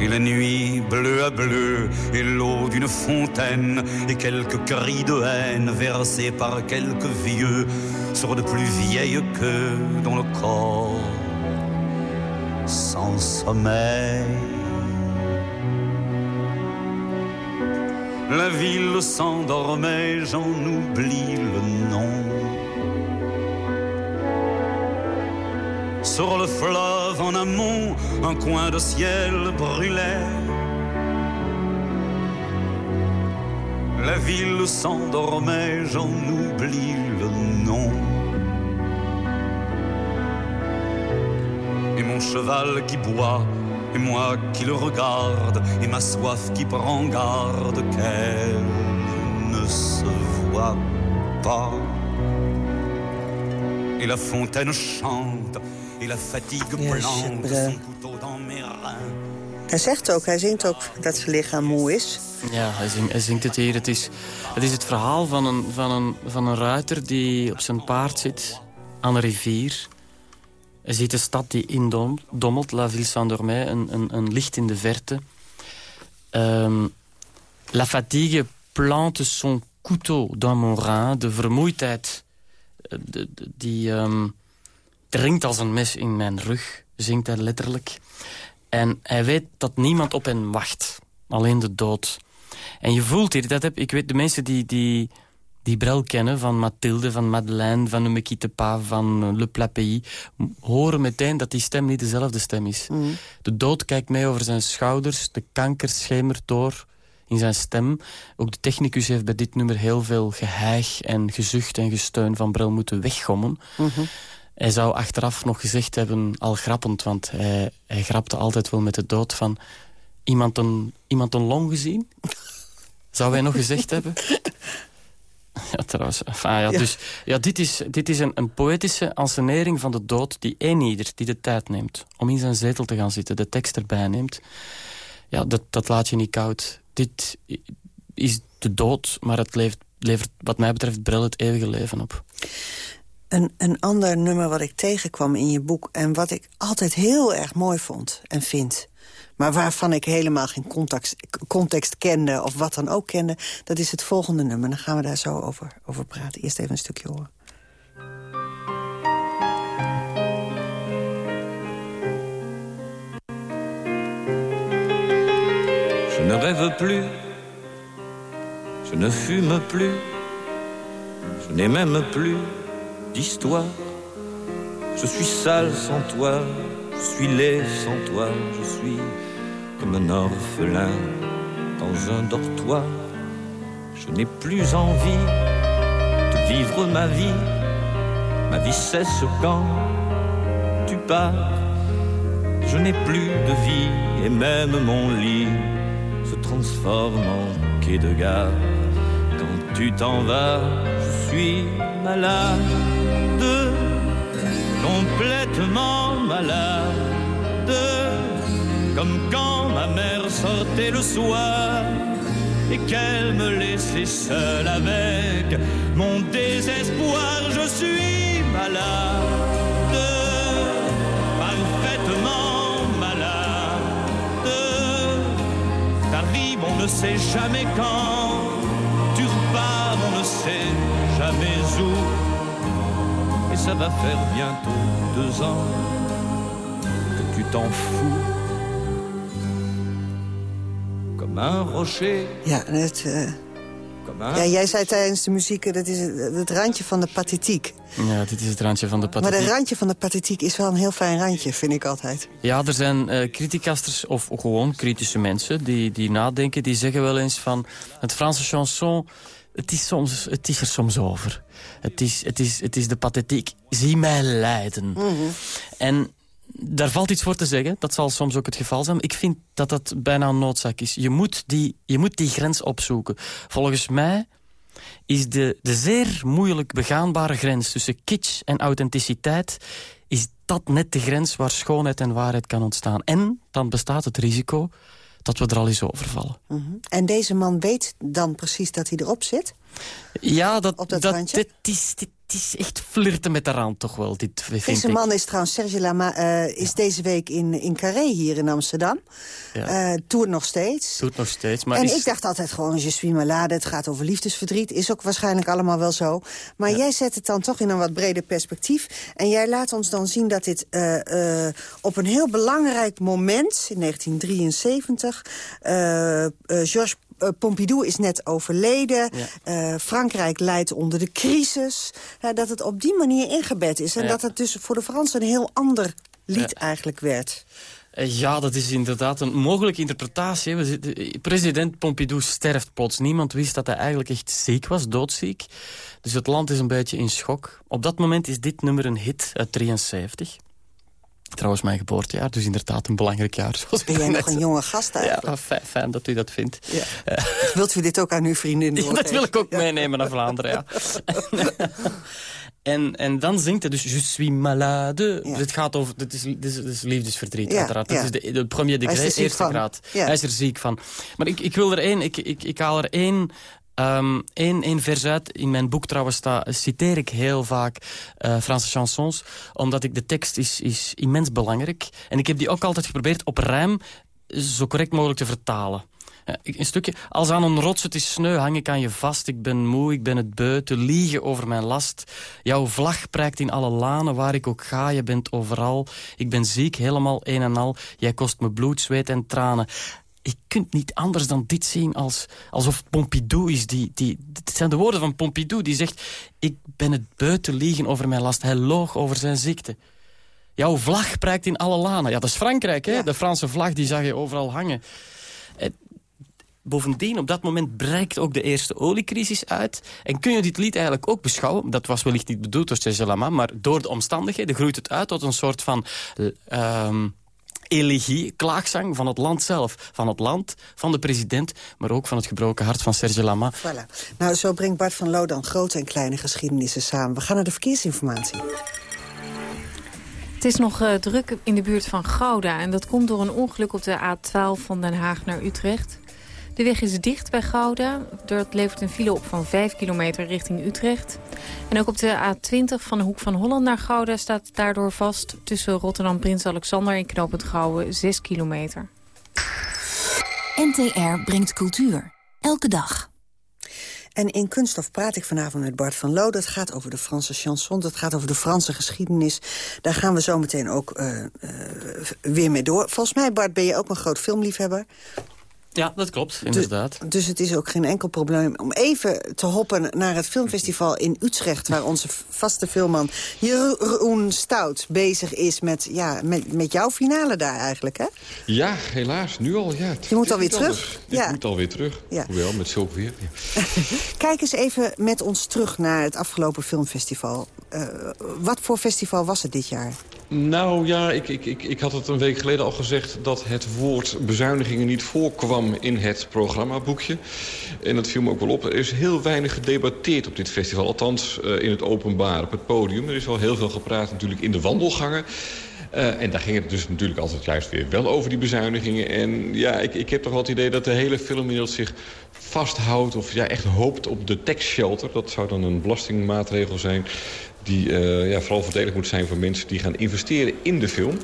Et la nuit bleu à bleu, et l'eau d'une fontaine, et quelques cris de haine versés par quelques vieux sur de plus vieilles queues dont le corps sans sommeil. La ville s'endormait, j'en oublie le nom. Sur le fleuve en amont, un coin de ciel brûlait. La ville s'endormait, j'en oublie le nom. Et mon cheval qui boit, et moi qui le regarde, et ma soif qui prend garde qu'elle ne se voit pas. Et la fontaine chante, et la fatigue Ja, plante son Brel. couteau dans mes reins. Hij zegt ook, hij zingt ook dat zijn lichaam moe is. Ja, hij zingt, hij zingt het hier. Het is, het is het verhaal van een, van, een, van een ruiter die op zijn paard zit aan een rivier. Hij ziet de stad die indommelt, La Ville Saint-Dormay, een, een, een licht in de verte. Ehm, la fatigue plante son couteau dans mon rein. De vermoeidheid eh, de- de- die ehm, dringt als een mes in mijn rug, zingt hij letterlijk. En hij weet dat niemand op hem wacht. Alleen de dood. En je voelt hier, dat heb, ik weet de mensen die, die, die Brel kennen... van Mathilde, van Madeleine, van Ne me quitte pas, van eh, Le m- horen meteen dat die stem niet dezelfde stem is. De dood kijkt mee over zijn schouders. De kanker schemert door in zijn stem. Ook de technicus heeft bij dit nummer heel veel geheig en gezucht en gesteun van Brel moeten weggommen. Hij zou achteraf nog gezegd hebben, al grappend, want hij, hij grapte altijd wel met de dood van... Iemand een, iemand een long gezien? Zou hij nog gezegd hebben? Ja, trouwens. Enfin, ja, Ja. Dus, ja, dit is, dit is een, een poëtische ansenering van de dood... die één ieder die de tijd neemt om in zijn zetel te gaan zitten... de tekst erbij neemt. Ja, dat, dat laat je niet koud. Dit is de dood, maar het levert, levert wat mij betreft Brel het eeuwige leven op. Een, een ander nummer wat ik tegenkwam in je boek... en wat ik altijd heel erg mooi vond en vind... maar waarvan ik helemaal geen context, context kende of wat dan ook kende... dat is het volgende nummer. Dan gaan we daar zo over, over praten. Eerst even een stukje horen. Je ne rêve plus, je ne fume plus, je n'ai même plus d'histoire. Je suis sale sans toi, je suis laid sans toi, je suis comme un orphelin dans un dortoir. Je n'ai plus envie de vivre ma vie, ma vie cesse quand tu part. Je n'ai plus de vie et même mon lit se transforme en quai de gare. Quand tu t'en vas, je suis malade, complètement malade, comme quand ma mère sortait le soir et qu'elle me laissait seule avec mon désespoir. Je suis malade, parfaitement malade. Ta vie, on ne sait jamais quand. Tu repars, on ne sait jamais où. Et ça va faire bientôt deux ans que tu t'en fous. Comme un rocher. Ja, het, uh, ja, jij zei tijdens de muziek, dat is het, het randje van de pathetiek. Ja, dit is het randje van de pathetiek. Maar de randje van de pathetiek is wel een heel fijn randje, vind ik altijd. Ja, er zijn uh, criticasters, of gewoon kritische mensen, die, die nadenken. Die zeggen wel eens van, het Franse chanson, het is, soms, het is er soms over. Het is, het is, het is de pathetiek. Zie mij lijden. Mm -hmm. En daar valt iets voor te zeggen. Dat zal soms ook het geval zijn. Ik vind dat dat bijna een noodzaak is. Je moet die, je moet die grens opzoeken. Volgens mij is de, de zeer moeilijk begaanbare grens tussen kitsch en authenticiteit... is dat net de grens waar schoonheid en waarheid kan ontstaan. En dan bestaat het risico dat we er al eens overvallen. Mm -hmm. En deze man weet dan precies dat hij erop zit? Ja, dat, dat, dat dit is, dit is echt flirten met de rand toch wel. Dit, vind deze ik. man is trouwens, Serge Lama, uh, is ja. deze week in, in Carré hier in Amsterdam. Ja. Uh, toert nog steeds. Toert nog steeds. Maar en is... ik dacht altijd gewoon, je suis malade, het gaat over liefdesverdriet. Is ook waarschijnlijk allemaal wel zo. Maar ja. jij zet het dan toch in een wat breder perspectief. En jij laat ons dan zien dat dit uh, op een heel belangrijk moment, in 1973... Georges uh, Pompidou is net overleden. Ja. Uh, Frankrijk leidt onder de crisis. Uh, dat het op die manier ingebed is. En ja. dat het dus voor de Fransen een heel ander lied ja. eigenlijk werd. Ja, dat is inderdaad een mogelijke interpretatie. President Pompidou sterft plots. Niemand wist dat hij eigenlijk echt ziek was, doodziek. Dus het land is een beetje in schok. Op dat moment is dit nummer een hit uit 73. Trouwens, mijn geboortejaar, dus inderdaad een belangrijk jaar. Zoals ben jij nog een jonge gast eigenlijk? Ja, fijn, fijn dat u dat vindt. Ja. Uh, Wilt u dit ook aan uw vriendin ja, Dat wil ik ook ja. meenemen naar Vlaanderen, ja. en, en dan zingt hij dus Je suis malade. Ja. Het gaat over, dit is, dit is, dit is liefdesverdriet, uiteraard. Dat is de, de premier degré, eerste van. graad. Hij is er ziek van. Maar ik, ik wil er één, ik, ik, ik haal er één... Um, één, één vers uit, in mijn boek trouwens sta, citeer ik heel vaak uh, Franse chansons, omdat ik de tekst is, is immens belangrijk. En ik heb die ook altijd geprobeerd op rijm zo correct mogelijk te vertalen. Een stukje, als aan een rots het is sneu, hang ik aan je vast. Ik ben moe, ik ben het beu, te liegen over mijn last. Jouw vlag prijkt in alle lanen, waar ik ook ga, je bent overal. Ik ben ziek, helemaal een en al. Jij kost me bloed, zweet en tranen je kunt niet anders dan dit zien als, alsof Pompidou is. Die, die, het zijn de woorden van Pompidou die zegt... ik ben het buiten liegen over mijn last. Hij loog over zijn ziekte. Jouw vlag prijkt in alle lanen. Ja, dat is Frankrijk, hè? Ja. De Franse vlag, die zag je overal hangen. Eh, bovendien, op dat moment breekt ook de eerste oliecrisis uit. En kun je dit lied eigenlijk ook beschouwen... dat was wellicht niet bedoeld door Serge Lama... maar door de omstandigheden groeit het uit tot een soort van... Uh, elegie, klaagzang van het land zelf. Van het land, van de president, maar ook van het gebroken hart van Serge Lama. Voilà. Nou, zo brengt Bart van Loo dan grote en kleine geschiedenissen samen. We gaan naar de verkeersinformatie. Het is nog uh, druk in de buurt van Gouda. En dat komt door een ongeluk op de A12 van Den Haag naar Utrecht. De weg is dicht bij Gouda. Dat levert een file op van 5 kilometer richting Utrecht. En ook op de A20 van de Hoek van Holland naar Gouda staat daardoor vast... tussen Rotterdam Prins Alexander en Knopend Gouwen 6 kilometer. NTR brengt cultuur. Elke dag. En in Kunststof praat ik vanavond met Bart van Loo. Dat gaat over de Franse chanson, dat gaat over de Franse geschiedenis. Daar gaan we zo meteen ook uh, uh, weer mee door. Volgens mij, Bart, ben je ook een groot filmliefhebber. Ja, dat klopt, inderdaad. Dus, dus het is ook geen enkel probleem om even te hoppen naar het filmfestival in Utrecht... waar onze vaste filmman Jeroen Stout bezig is met, ja, met, met jouw finale daar eigenlijk, hè? Ja, helaas, nu al, ja. Je moet alweer terug. Ja. Ik moet alweer terug, ja. hoewel met zulk weer. Ja. Kijk eens even met ons terug naar het afgelopen filmfestival. Uh, wat voor festival was het dit jaar? Nou ja, ik, ik, ik, ik had het een week geleden al gezegd... dat het woord bezuinigingen niet voorkwam in het programmaboekje. En dat viel me ook wel op. Er is heel weinig gedebatteerd op dit festival. Althans, uh, in het openbaar, op het podium. Er is wel heel veel gepraat natuurlijk in de wandelgangen. Uh, en daar ging het dus natuurlijk altijd juist weer wel over die bezuinigingen. En ja, ik, ik heb toch wel het idee dat de hele filmwereld zich vasthoudt... of ja, echt hoopt op de tax shelter. Dat zou dan een belastingmaatregel zijn die uh, ja, vooral voordelig moet zijn voor mensen die gaan investeren in de film.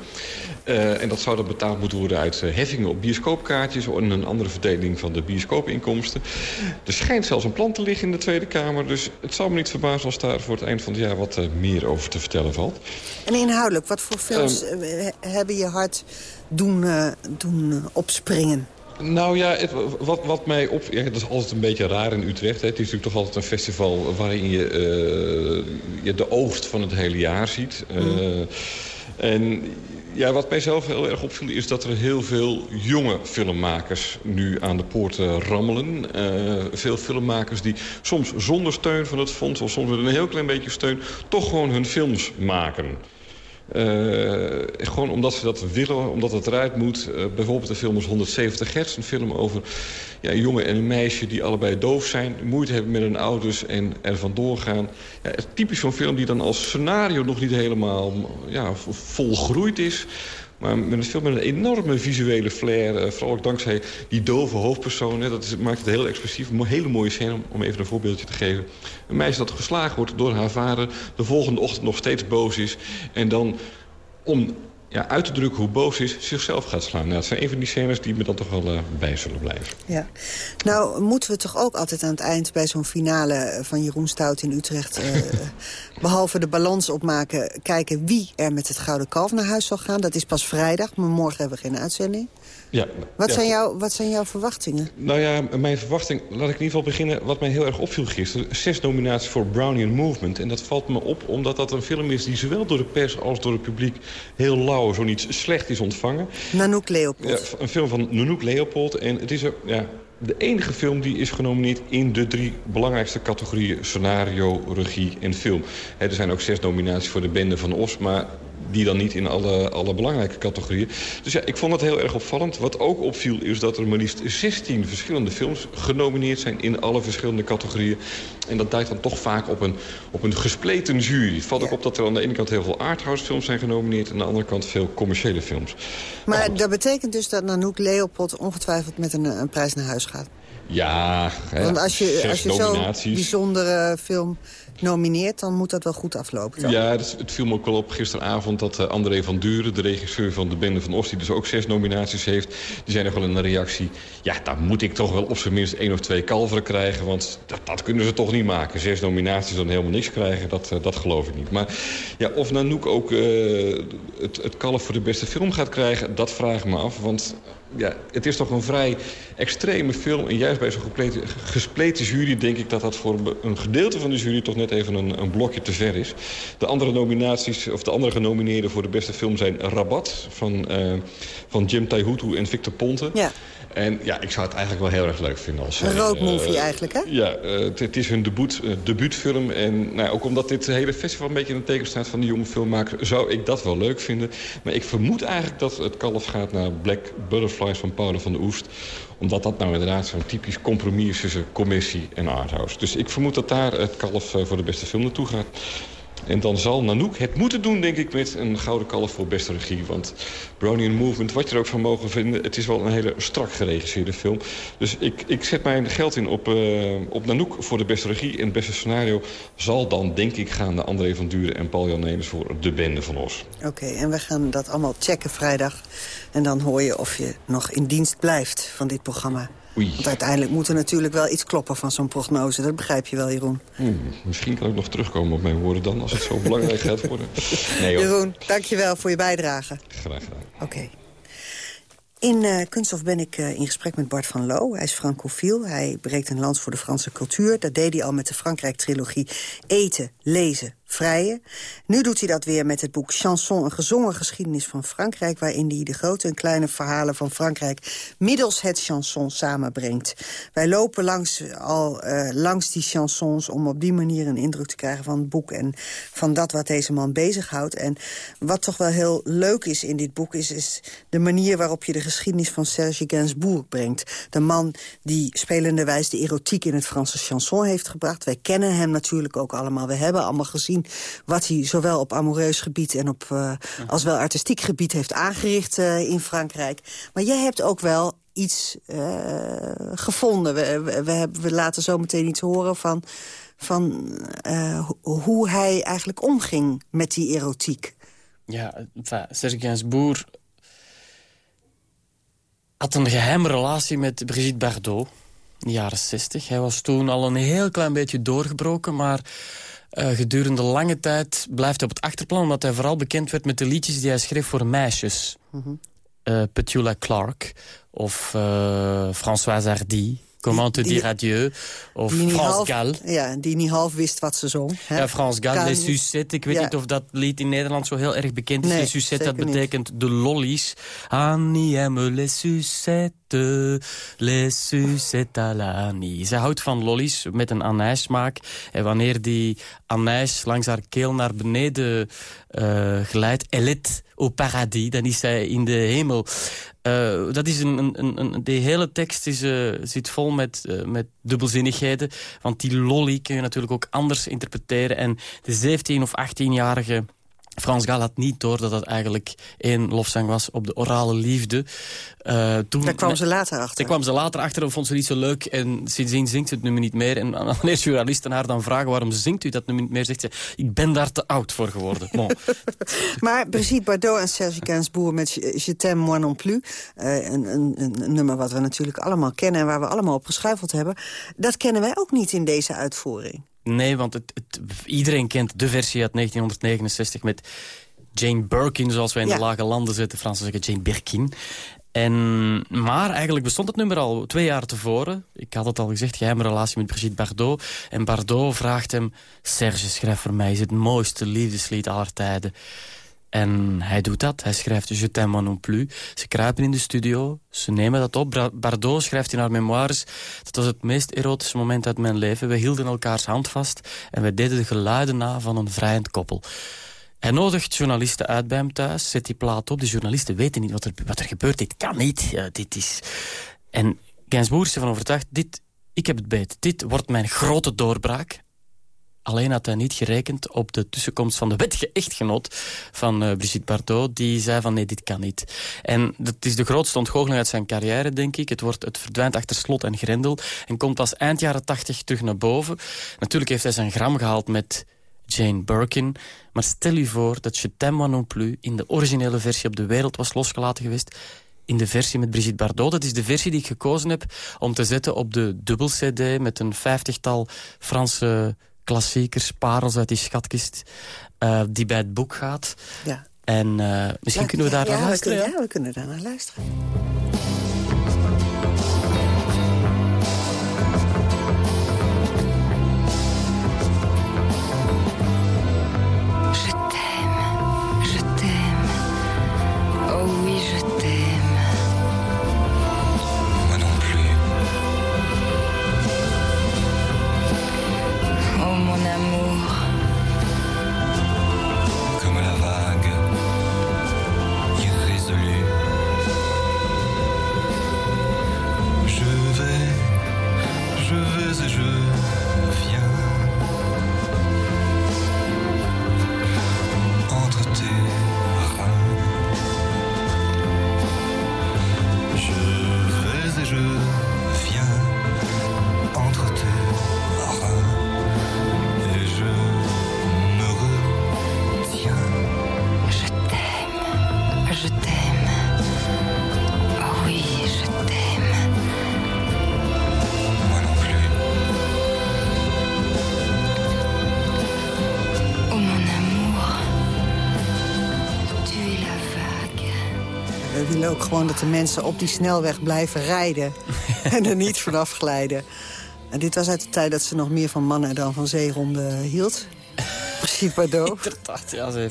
Uh, en dat zou dan betaald moeten worden uit uh, heffingen op bioscoopkaartjes... en een andere verdeling van de bioscoopinkomsten. Er schijnt zelfs een plan te liggen in de Tweede Kamer. Dus het zal me niet verbazen als daar voor het eind van het jaar wat meer over te vertellen valt. En inhoudelijk, wat voor films um, hebben je hart doen, doen opspringen? Nou ja, het, wat, wat mij op... Ja, dat is altijd een beetje raar in Utrecht. Hè. Het is natuurlijk toch altijd een festival waarin je, uh, je de oogst van het hele jaar ziet. Uh, mm. En ja, wat mij zelf heel erg opviel is dat er heel veel jonge filmmakers nu aan de poorten rammelen. Uh, veel filmmakers die soms zonder steun van het fonds... of soms met een heel klein beetje steun... toch gewoon hun films maken. Uh, gewoon omdat ze dat willen, omdat het eruit moet. Uh, bijvoorbeeld de film is 170 hertz. Een film over ja, een jongen en een meisje die allebei doof zijn. Moeite hebben met hun ouders en er vandoor gaan. Ja, typisch zo'n film die dan als scenario nog niet helemaal ja, volgroeid is. Maar met een film een enorme visuele flair. Uh, vooral ook dankzij die dove hoofdpersoon. Dat maakt het heel expressief. Een hele mooie scène om, om even een voorbeeldje te geven. Een meisje dat geslagen wordt door haar vader. De volgende ochtend nog steeds boos is. En dan om ja, uit te drukken hoe boos is, zichzelf gaat slaan. Nou, dat zijn een van die scènes die me dan toch wel uh, bij zullen blijven. Ja. Nou, moeten we toch ook altijd aan het eind bij zo'n finale van Jeroen Stout in Utrecht... Uh, behalve de balans opmaken, kijken wie er met het Gouden Kalf naar huis zal gaan. Dat is pas vrijdag, maar morgen hebben we geen uitzending. Ja, wat, ja. Zijn jouw, wat zijn jouw verwachtingen? Nou ja, mijn verwachting... Laat ik in ieder geval beginnen wat mij heel erg opviel gisteren. Zes nominaties voor Brownian Movement. En dat valt me op omdat dat een film is die zowel door de pers als door het publiek... heel lauw, zo niet slecht is ontvangen. Nanook Leopold. Ja, een film van Nanook Leopold. En het is er, ja, de enige film die is genomineerd in de drie belangrijkste categorieën... scenario, regie en film. er zijn ook zes nominaties voor de Bende van Os... maar die dan niet in alle, alle belangrijke categorieën. Dus ja, ik vond het heel erg opvallend. Wat ook opviel is dat er maar liefst 16 verschillende films genomineerd zijn... in alle verschillende categorieën. En dat duidt dan toch vaak op een, op een gespleten jury. Het valt ook op dat er aan de ene kant heel veel arthouse films zijn genomineerd... en aan de andere kant veel commerciële films. Maar, maar dat betekent dus dat Nanook Leopold ongetwijfeld met een, een prijs naar huis gaat? Ja, hè, Want als je, als je zo'n bijzondere film nomineert, dan moet dat wel goed aflopen. Dan. Ja, het, het viel me ook wel op gisteravond dat uh, André van Duren... de regisseur van De Bende van Oost, die dus ook zes nominaties heeft... die zijn nog wel in een reactie... ja, daar moet ik toch wel op zijn minst één of twee kalveren krijgen... want dat, dat kunnen ze toch niet maken. Zes nominaties dan helemaal niks krijgen, dat, uh, dat geloof ik niet. Maar ja, of Nanook ook uh, het, het kalf voor de beste film gaat krijgen... dat vraag ik me af, want ja, het is toch een vrij extreme film. En juist bij zo'n gespleten jury denk ik dat dat voor een gedeelte van de jury... toch net even een, een blokje te ver is. De andere nominaties, of de andere genomineerden voor de beste film zijn Rabat... van, uh, van Jim Taihutu en Victor Ponte. Ja. En ja, ik zou het eigenlijk wel heel erg leuk vinden. Als, een roadmovie uh, eigenlijk, hè? Ja, uh, het, is hun debuut, uh, debuutfilm. En nou, ook omdat dit hele festival een beetje in het teken staat van de jonge filmmaker... zou ik dat wel leuk vinden. Maar ik vermoed eigenlijk dat het kalf gaat naar Black Van Paula van der Oest omdat dat nou inderdaad zo'n typisch compromis is tussen commissie en arthouse. Dus ik vermoed dat daar het kalf voor de beste film naartoe gaat. En dan zal Nanook het moeten doen, denk ik, met een gouden kalf voor beste regie. Want Brownian Movement, wat je er ook van mogen vinden... het is wel een hele strak geregisseerde film. Dus ik, ik zet mijn geld in op, uh, op Nanook voor de beste regie. En het beste scenario zal dan, denk ik, gaan naar André van Duren en Paul Jan Nemers... voor De Bende van Os. Oké, en we gaan dat allemaal checken vrijdag. En dan hoor je of je nog in dienst blijft van dit programma. Oei. Want uiteindelijk moet er natuurlijk wel iets kloppen van zo'n prognose. Dat begrijp je wel, Jeroen. Hmm, misschien kan ik nog terugkomen op mijn woorden dan, als het zo belangrijk gaat worden. Nee, Jeroen, dankjewel voor je bijdrage. Graag gedaan. Oké. Okay. In uh, Kunststof ben ik uh, in gesprek met Bart van Loo. Hij is francofiel. Hij breekt een lans voor de Franse cultuur. Dat deed hij al met de Frankrijk-trilogie Eten, Lezen, vrijen. Nu doet hij dat weer met het boek Chanson, een gezongen geschiedenis van Frankrijk... waarin hij de grote en kleine verhalen van Frankrijk... middels het chanson samenbrengt. Wij lopen langs, al uh, langs die chansons om op die manier een indruk te krijgen van het boek... en van dat wat deze man bezighoudt. En wat toch wel heel leuk is in dit boek... is, is de manier waarop je de geschiedenis van Serge Gainsbourg brengt. De man die spelenderwijs de erotiek in het Franse chanson heeft gebracht. Wij kennen hem natuurlijk ook allemaal. We hebben allemaal gezien wat hij zowel op amoureus gebied... en op, uh, als wel artistiek gebied heeft aangericht uh, in Frankrijk. Maar jij hebt ook wel iets uh, gevonden. We, we, we, hebben, we laten zo meteen iets horen van, van hoe hij eigenlijk omging met die erotiek. Ja, enfin, Serge Gainsbourg had een geheime relatie met Brigitte Bardot in de jaren 60. Hij was toen al een heel klein beetje doorgebroken, maar uh, gedurende lange tijd blijft hij op het achterplan... omdat hij vooral bekend werd met de liedjes die hij schreef voor meisjes. Mm -hmm. uh, Petula Clark of uh, Françoise Hardy... Comment te dire adieu. Of Frans Gal. Ja, die niet half wist wat ze zong. Hè? Ja, Frans Gal, Les Sucettes. Ik weet ja. niet of dat lied in Nederland zo heel erg bekend is. Nee, les Sucettes, dat betekent niet. de lollies. Annie aime les sucettes, les sucettes à l'Annie. Ze houdt van lollies met een anijssmaak. En wanneer die anijs langs haar keel naar beneden uh, glijdt... Elle au paradis, dan is zij in de hemel. Uh, dat is een, een, een, de hele tekst is, uh, zit vol met, uh, met dubbelzinnigheden. Want die lolly kun je natuurlijk ook anders interpreteren. En de 17 of 18-jarige Frans Gal had niet door dat dat eigenlijk één lofzang was op de orale liefde. Uh, toen, Daar kwam ze later achter. Daar kwam ze later achter en vond ze niet zo leuk. En sindsdien zingt ze het nummer niet meer. En wanneer journalisten haar dan vragen waarom zingt u dat nummer niet meer... zegt ze, ik ben daar te oud voor geworden. Bon. maar Brigitte Bardot en Serge Gainsbourg met Je t'aime moi non plus... Uh, een, een, een, nummer wat we natuurlijk allemaal kennen... en waar we allemaal op geschuifeld hebben... dat kennen wij ook niet in deze uitvoering. Nee, want het, het, iedereen kent de versie uit 1969 met Jane Birkin, zoals wij in ja. de lage landen zitten. Fransen zeggen Jane Birkin. En, maar eigenlijk bestond het nummer al twee jaar tevoren. Ik had het al gezegd, geheime relatie met Brigitte Bardot. En Bardot vraagt hem, Serge, schrijf voor mij is het mooiste liefdeslied aller tijden. En hij doet dat. Hij schrijft Je t'aime non plus. Ze kruipen in de studio. Ze nemen dat op. Bardot schrijft in haar memoires... dat was het meest erotische moment uit mijn leven. We hielden elkaars hand vast en we deden de geluiden na van een vrijend koppel. Hij nodigt journalisten uit bij hem thuis, zet die plaat op. De journalisten weten niet wat er, wat er gebeurt. Dit kan niet. Ja, dit is... En Gainsbourg is ervan overtuigd, dit, ik heb het beet. Dit wordt mijn grote doorbraak. Alleen had hij niet gerekend op de tussenkomst van de wettige echtgenoot van uh, Brigitte Bardot. Die zei van nee, dit kan niet. En dat is de grootste ontgoocheling uit zijn carrière, denk ik. Het, wordt, het verdwijnt achter slot en grendel. En komt pas eind jaren tachtig terug naar boven. Natuurlijk heeft hij zijn gram gehaald met Jane Birkin. Maar stel u voor dat Je t'aime non plus in de originele versie op de wereld was losgelaten geweest in de versie met Brigitte Bardot. Dat is de versie die ik gekozen heb om te zetten op de dubbel-cd... met een vijftigtal Franse klassiekers, parels uit die schatkist... Uh, die bij het boek gaat. Ja. En uh, misschien kunnen we daar ja, naar luisteren. Kunnen, ja, we kunnen daar naar luisteren. Ook gewoon dat de mensen op die snelweg blijven rijden. en er niet vanaf glijden. En dit was uit de tijd dat ze nog meer van mannen dan van zeehonden hield. Brigitte Bardot. Inderdaad, ja. Ze,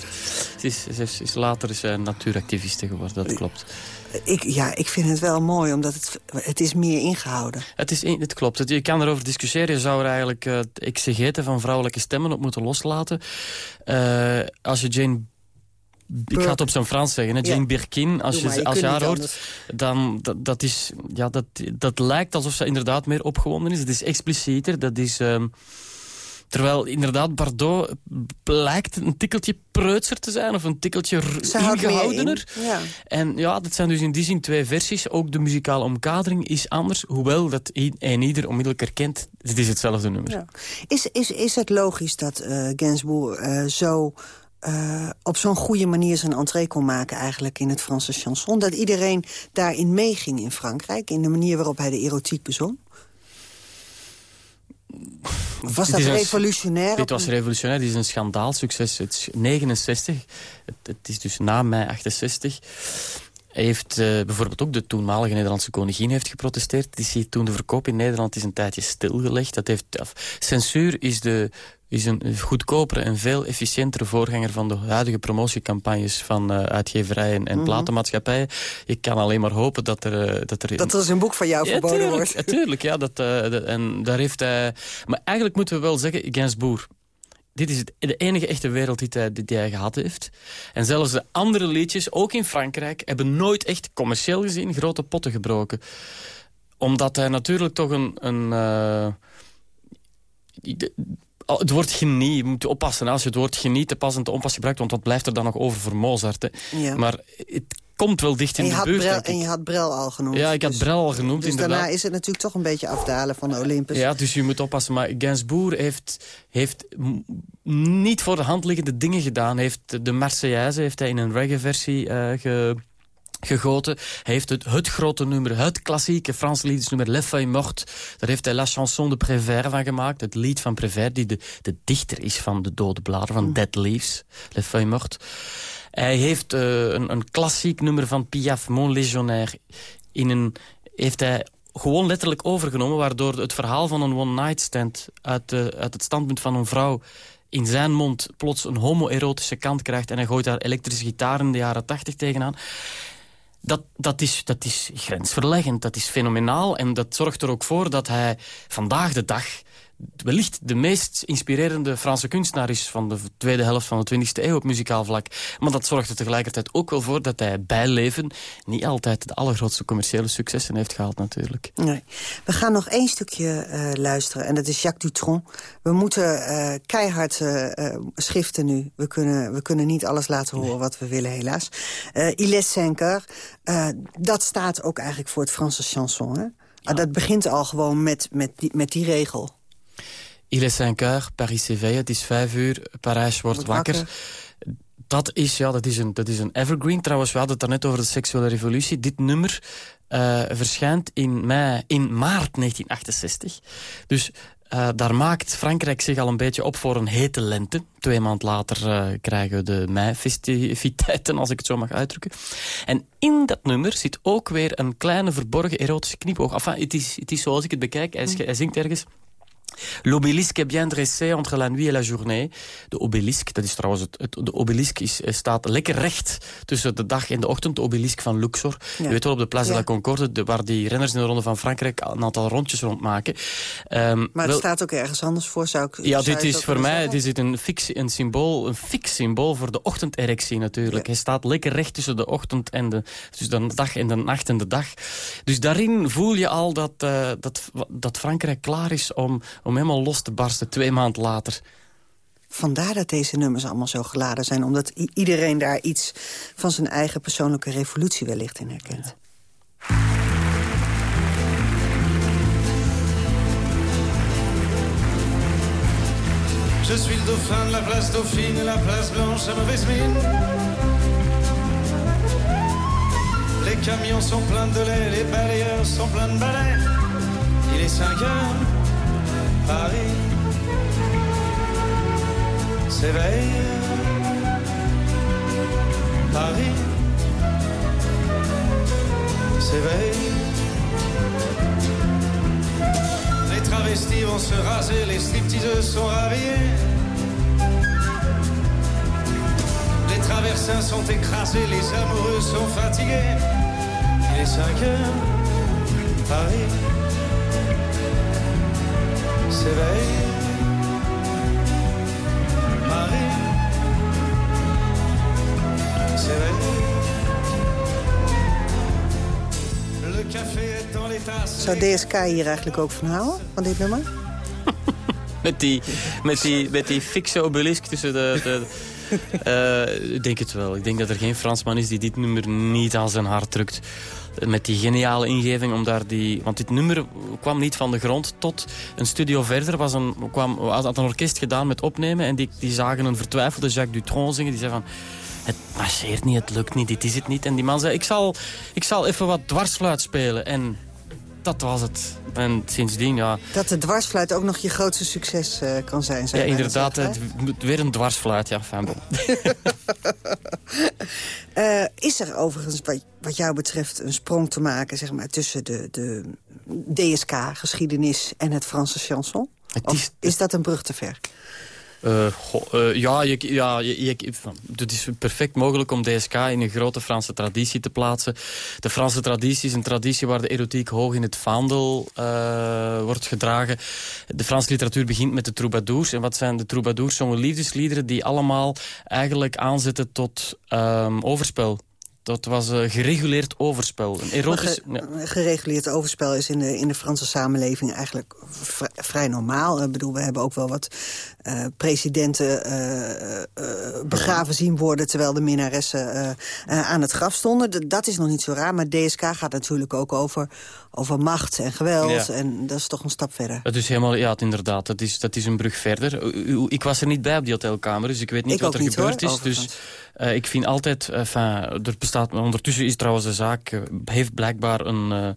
is, ze, is, is later is zij natuuractiviste geworden, dat klopt. Ik, ja, ik vind het wel mooi, omdat het, het is meer ingehouden. Het, is, het klopt. Je kan erover discussiëren. Je zou er eigenlijk uh, het exegeten van vrouwelijke stemmen op moeten loslaten. Uh, als je Jane ik ga het op zijn Frans zeggen. Hè? Jane ja. Birkin, als je, als je haar hoort, dan dat, dat, is, ja, dat, dat lijkt alsof ze inderdaad meer opgewonden is. Het is explicieter, dat is... Um, terwijl inderdaad Bardot lijkt een tikkeltje preutser te zijn... of een tikkeltje ingehoudener. In. Ja. En ja, dat zijn dus in die zin twee versies. Ook de muzikale omkadering is anders. Hoewel dat een ieder onmiddellijk herkent, het is hetzelfde nummer. Ja. Is, is, is het logisch dat uh, Gainsbourg uh, zo uh, op zo'n goede manier zijn entree kon maken eigenlijk in het Franse chanson. Dat iedereen daarin meeging in Frankrijk, in de manier waarop hij de erotiek bezong. Was dat revolutionair? Dit was revolutionair, dit is een schandaalsucces. Het is 69, het, het is dus na mei 68. Hij heeft uh, bijvoorbeeld ook de toenmalige Nederlandse koningin heeft geprotesteerd. Die ziet toen de verkoop in Nederland is een tijdje stilgelegd. Dat heeft, af, censuur is de is een goedkopere en veel efficiëntere voorganger van de huidige promotiecampagnes van uh, uitgeverijen en mm platenmaatschappijen. Ik kan alleen maar hopen dat er... Uh, dat, er dat er eens een boek van jou ja, verboden tuurlijk, wordt. Natuurlijk, ja. Dat, uh, en daar heeft hij... Maar eigenlijk moeten we wel zeggen, Gainsbourg, dit is het, de enige echte wereldhit die, die hij gehad heeft. En zelfs de andere liedjes, ook in Frankrijk, hebben nooit echt commercieel gezien grote potten gebroken. Omdat hij natuurlijk toch een... een het woord genie, je moet oppassen als je het woord genie te pas en te onpas gebruikt, want wat blijft er dan nog over voor Mozart? Hè? Ja. Maar het komt wel dicht in de buurt. Brel, en je had Brel al genoemd. Ja, ik had dus, Brel al genoemd, dus inderdaad. daarna is het natuurlijk toch een beetje afdalen van de Olympus. Ja, dus je moet oppassen. Maar Gainsbourg heeft, heeft niet voor de hand liggende dingen gedaan. Heeft de Marseillaise heeft hij in een reggae-versie uh, ge gegoten. Hij heeft het, het grote nummer, het klassieke Franse liedjesnummer Le Feuille Morte. Daar heeft hij La Chanson de Prévert van gemaakt. Het lied van Prévert, die de, de dichter is van de dode bladeren, van mm. Dead Leaves. Le Feuille Morte. Hij heeft uh, een, een klassiek nummer van Piaf, Mon Légionnaire. In een, heeft hij gewoon letterlijk overgenomen... waardoor het verhaal van een one-night stand... Uit, uh, uit het standpunt van een vrouw in zijn mond plots een homoerotische kant krijgt... en hij gooit daar elektrische gitaar in de jaren tachtig tegenaan dat, dat, is, dat is grensverleggend, dat is fenomenaal. En dat zorgt er ook voor dat hij vandaag de dag wellicht de meest inspirerende Franse kunstenaar is... van de tweede helft van de 20e eeuw op muzikaal vlak. Maar dat zorgt er tegelijkertijd ook wel voor dat hij bij leven... niet altijd de allergrootste commerciële successen heeft gehaald natuurlijk. Nee. We gaan nog één stukje uh, luisteren en dat is Jacques Dutronc. We moeten uh, keihard uh, schriften nu. We kunnen, we kunnen niet alles laten horen nee. wat we willen helaas. Il est cinq heures. dat staat ook eigenlijk voor het Franse chanson, hè? Ja. Dat begint al gewoon met, met, die, met die regel. Il est 5 heures, Paris s'éveille, het is 5 uur, Parijs wordt wakker. wakker. Dat is, ja, dat is, een, dat is een evergreen. Trouwens, we hadden het daarnet over de seksuele revolutie. Dit nummer uh, verschijnt in, mei, in maart 1968. Dus uh, daar maakt Frankrijk zich al een beetje op voor een hete lente. Twee maand later uh, krijgen we de mei-festiviteiten, als ik het zo mag uitdrukken. En in dat nummer zit ook weer een kleine verborgen erotische knipoog. Enfin, het, is, het is zoals ik het bekijk. Hij, hij zingt ergens... L'obélisque est bien dressé entre la nuit et la journée. De obelisk, dat is trouwens het, het de obelisk is, staat lekker recht tussen de dag en de ochtend. De obelisk van Luxor. Ja. Je weet wel, op de Place ja. de la Concorde, de, waar die renners in de Ronde van Frankrijk een aantal rondjes rondmaken. Um, maar het staat ook ergens anders voor, zou ik Ja, dit is voor mij dit is een, fix, een, symbool, een fix symbool voor de ochtenderectie natuurlijk. Ja. Hij staat lekker recht tussen de ochtend en de, dus de dag en de nacht en de dag. Dus daarin voel je al dat, uh, dat, dat Frankrijk klaar is om om helemaal los te barsten twee maanden later. Vandaar dat deze nummers allemaal zo geladen zijn. Omdat iedereen daar iets van zijn eigen persoonlijke revolutie wellicht in herkent. Ja. Je suis le dauphin de la place Dauphine la place Blanche à mauvaise mine. Les camions sont pleins de lait, les balayeurs sont pleins de balais. Il est 5 heures. Paris s'éveille. Paris s'éveille. Les travestis vont se raser, les stripteaseuses sont ravillées. traversins sont écrasés, les amoureux sont fatigués. Il est 5 heures, Paris s'éveille. Paris s'éveille. Le café est dans les tasses. Zou DSK hier eigenlijk ook van houden, van dit nummer? Met die, met die, met die fikse obelisk tussen de... de ik denk het wel. Ik denk dat er geen Fransman is die dit nummer niet aan zijn hart drukt. Met die geniale ingeving om daar die... Want dit nummer kwam niet van de grond tot een studio verder. Was een, kwam, had een orkest gedaan met opnemen. En die, die zagen een vertwijfelde Jacques Dutronc zingen. Die zei van... Het marcheert niet, het lukt niet, dit is het niet. En die man zei, ik zal, ik zal even wat dwarsfluit spelen. En dat was het. En sindsdien, ja... Dat de dwarsfluit ook nog je grootste succes uh, kan zijn. Ja, inderdaad. Het, weer een dwarsfluit, ja. Fijn. uh, is er overigens, wat, wat, jou betreft, een sprong te maken... Zeg maar, tussen de, de DSK-geschiedenis en het Franse chanson? Het is, is dat een brug te ver? Uh, uh, ja, je, ja je, het is perfect mogelijk om DSK in een grote Franse traditie te plaatsen. De Franse traditie is een traditie waar de erotiek hoog in het vaandel uh, wordt gedragen. De Franse literatuur begint met de troubadours. En wat zijn de troubadours? Zongen liefdesliederen die allemaal eigenlijk aanzetten tot um, overspel. Dat was uh, gereguleerd overspel. Een erotisch... Ge Gereguleerd overspel is in de, in de Franse samenleving eigenlijk vrij normaal. Ik bedoel, we hebben ook wel wat uh, presidenten uh, begraven zien worden... terwijl de minnaressen aan het graf stonden. dat is nog niet zo raar, maar DSK gaat natuurlijk ook over, over macht en geweld. Ja. En dat is toch een stap verder. Het is helemaal, ja, inderdaad. Dat is, dat is een brug verder. U, ik was er niet bij op die hotelkamer, dus ik weet niet ik wat er niet, gebeurd hoor, is. Dus uh, ik vind altijd... Enfin, er bestaat, ondertussen is trouwens de zaak... Uh, heeft blijkbaar een, uh,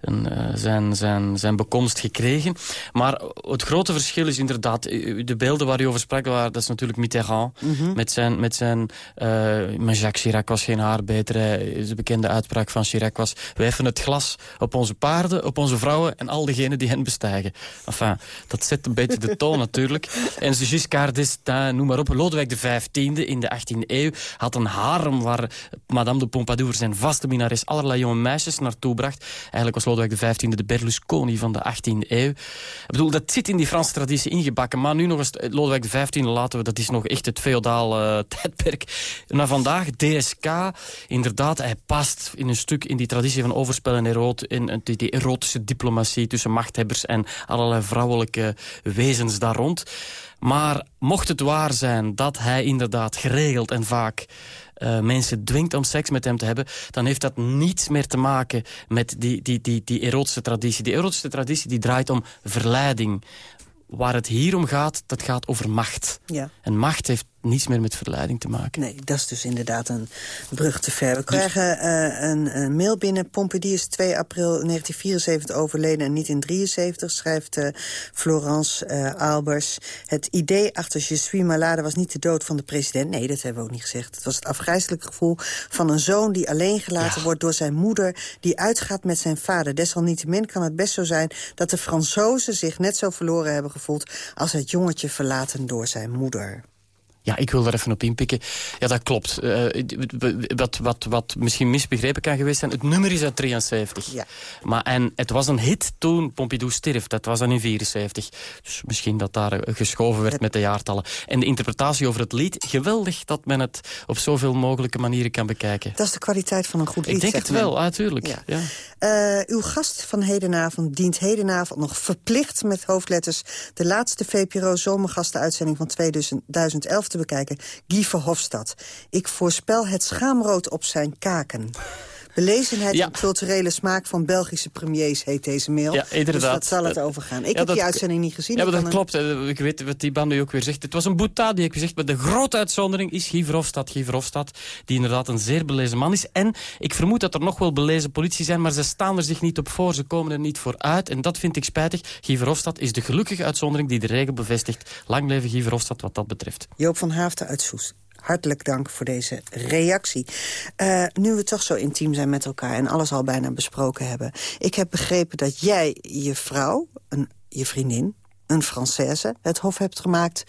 een, zijn, zijn, zijn bekomst gekregen. Maar het grote verschil is inderdaad... de beelden waar u over sprak, waren, dat is natuurlijk Mitterrand. Mm -hmm. Met zijn... Met zijn maar Jacques Chirac was geen haar beter. De bekende uitspraak van Chirac was... Wij heffen het glas op onze paarden, op onze vrouwen... en al diegenen die hen bestijgen. Enfin, dat zet een beetje de toon natuurlijk. En Giscard d'Estaing, noem maar op. Lodewijk XV in de 18e eeuw had een harem waar Madame de Pompadour zijn vaste minares allerlei jonge meisjes naartoe bracht. Eigenlijk was Lodewijk XV de Berlusconi van de 18e eeuw. Ik bedoel, dat zit in die Franse traditie ingebakken. Maar nu nog eens Lodewijk XV laten we, dat is nog echt het feodaal uh, tijdperk. Naar vandaag, DSK, inderdaad, hij past in een stuk in die traditie van overspel en in die, die erotische diplomatie tussen machthebbers en allerlei vrouwelijke wezens daar rond. Maar mocht het waar zijn dat hij inderdaad geregeld en vaak uh, mensen dwingt om seks met hem te hebben... dan heeft dat niets meer te maken met die, die, die, die erotische traditie. Die erotische traditie die draait om verleiding. Waar het hier om gaat, dat gaat over macht. Ja. En macht heeft niets meer met verleiding te maken. Nee, dat is dus inderdaad een brug te ver. We krijgen uh, een, een, mail binnen. Pompidou is 2 april 1974 overleden en niet in 73, schrijft uh, Florence uh, Albers. Het idee achter Je suis malade was niet de dood van de president. Nee, dat hebben we ook niet gezegd. Het was het afgrijzelijke gevoel van een zoon die alleen gelaten ja. wordt door zijn moeder... die uitgaat met zijn vader. Desalniettemin kan het best zo zijn dat de Fransozen zich net zo verloren hebben gevoeld... als het jongetje verlaten door zijn moeder. Ja, ik wil daar even op inpikken. Ja, dat klopt. Uh, wat, wat, wat misschien misbegrepen kan geweest zijn... het nummer is uit 73. Ja. Maar, en het was een hit toen Pompidou stierf. Dat was dan in 74. Dus misschien dat daar geschoven werd met de jaartallen. En de interpretatie over het lied... geweldig dat men het op zoveel mogelijke manieren kan bekijken. Dat is de kwaliteit van een goed lied, Ik denk het men. wel, natuurlijk. Ja. Ja. Uh, uw gast van hedenavond dient hedenavond nog verplicht met hoofdletters... de laatste VPRO zomergastenuitzending van 2011 te bekijken. Guy Verhofstadt. Ik voorspel het schaamrood op zijn kaken. Belezenheid ja. en culturele smaak van Belgische premiers heet deze mail. Ja, inderdaad. Dus dat zal het overgaan. Ik ja, heb die uitzending niet gezien. Ja, maar dat klopt. Ik weet wat die band nu ook weer zegt. Het was een boeta die ik gezegd, maar de grote uitzondering is Guy Verhofstadt. Guy Verhofstadt, die inderdaad een zeer belezen man is. En ik vermoed dat er nog wel belezen politie zijn, maar ze staan er zich niet op voor. Ze komen er niet voor uit. En dat vind ik spijtig. Guy Verhofstadt is de gelukkige uitzondering die de regel bevestigt. Lang leven Guy Verhofstadt wat dat betreft. Joop van Haafden uit Soes hartelijk dank voor deze reactie. Uh, nu we toch zo intiem zijn met elkaar en alles al bijna besproken hebben. Ik heb begrepen dat jij je vrouw, een, je vriendin, een Française... het hof hebt gemaakt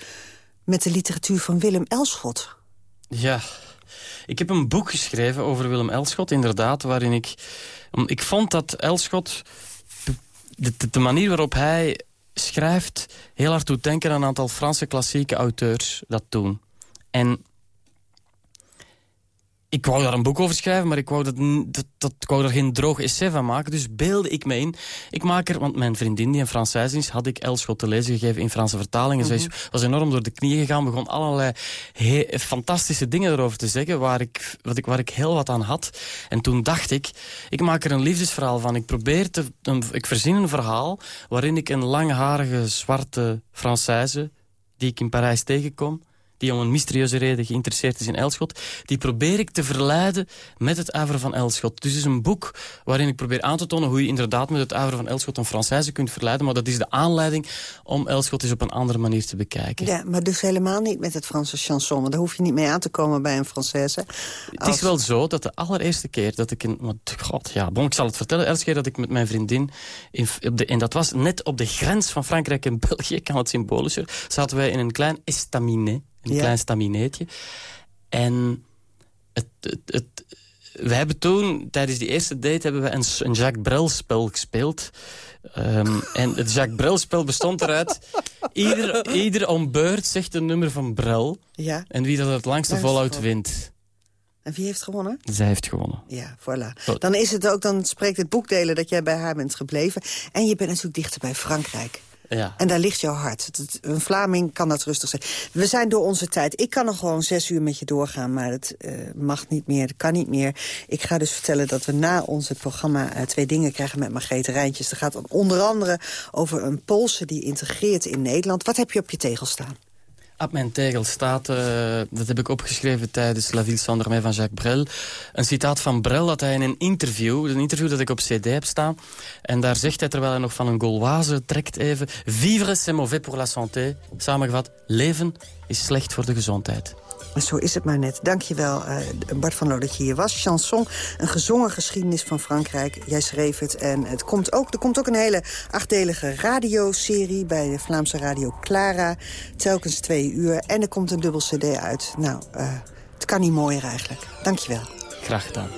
met de literatuur van Willem Elschot. Ja. Ik heb een boek geschreven over Willem Elschot, inderdaad, waarin ik... Ik vond dat Elschot, de, de manier waarop hij schrijft... heel hard doet denken aan een aantal Franse klassieke auteurs dat doen. En ik wou daar een boek over schrijven, maar ik wou, dat, dat, dat, ik wou er geen droog essay van maken. Dus beelde ik me in. Ik maak er, want mijn vriendin die een Fransijs is, had ik Elschot te lezen gegeven in Franse vertalingen. Mm Ze was enorm door de knieën gegaan, begon allerlei fantastische dingen erover te zeggen, waar ik, wat ik, waar ik heel wat aan had. En toen dacht ik, ik maak er een liefdesverhaal van. Ik probeer te, een, ik verzin een verhaal waarin ik een langharige zwarte Française, die ik in Parijs tegenkom die om een mysterieuze reden geïnteresseerd is in Elschot, die probeer ik te verleiden met het uiveren van Elschot. Dus het is een boek waarin ik probeer aan te tonen hoe je inderdaad met het uiveren van Elschot een Française kunt verleiden, maar dat is de aanleiding om Elschot eens op een andere manier te bekijken. Ja, maar dus helemaal niet met het Franse chanson, want daar hoef je niet mee aan te komen bij een Française. Het is wel zo dat de allereerste keer dat ik... Een, God, ja, bon, ik zal het vertellen. Eerste keer dat ik met mijn vriendin... In, op de, en dat was net op de grens van Frankrijk en België, kan het symbolischer... zaten wij in een klein estaminet een klein stamineetje. En het, het, het, we hebben toen, tijdens die eerste date, hebben we een, een Jacques Brel-spel gespeeld. Um, en het Jacques Brel-spel bestond eruit... ieder, ieder om beurt zegt een nummer van Brel. Ja. En wie dat het langste volhoudt, wint. En wie heeft gewonnen? Zij heeft gewonnen. Ja, voilà. Dan, is het ook, dan spreekt het boekdelen dat jij bij haar bent gebleven. En je bent natuurlijk dichter bij Frankrijk. Ja. En daar ligt jouw hart. Een Vlaming kan dat rustig zijn. We zijn door onze tijd. Ik kan nog gewoon zes uur met je doorgaan, maar het uh, mag niet meer, het kan niet meer. Ik ga dus vertellen dat we na ons programma uh, twee dingen krijgen met Margrethe Rijntjes. Het gaat onder andere over een Poolse die integreert in Nederland. Wat heb je op je tegel staan? Op mijn tegel staat, uh, dat heb ik opgeschreven tijdens La Ville sans van Jacques Brel. Een citaat van Brel dat hij in een interview, een interview dat ik op cd heb staan. En daar zegt hij, terwijl hij nog van een Gauloise trekt even... Vivre c'est mauvais pour la santé. Samengevat, leven is slecht voor de gezondheid. Zo is het maar net. Dankjewel, uh, Bart van Loo, dat je hier was. Chanson, een gezongen geschiedenis van Frankrijk. Jij schreef het en het komt ook, er komt ook een hele achtdelige radioserie... bij de Vlaamse radio Clara, telkens twee uur. En er komt een dubbel cd uit. Nou, uh, het kan niet mooier eigenlijk. Dankjewel. Graag gedaan.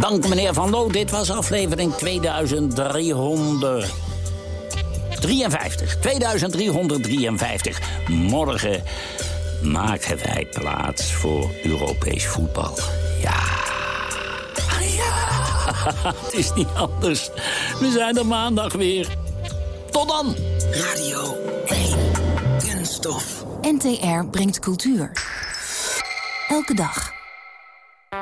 Dank meneer Van Loo. Dit was aflevering 2353. 2353. Morgen maken wij plaats voor Europees voetbal. Ja. Ja. Het is niet anders. We zijn er maandag weer. Tot dan. Radio 1. Kunststof. NTR brengt cultuur. Elke dag.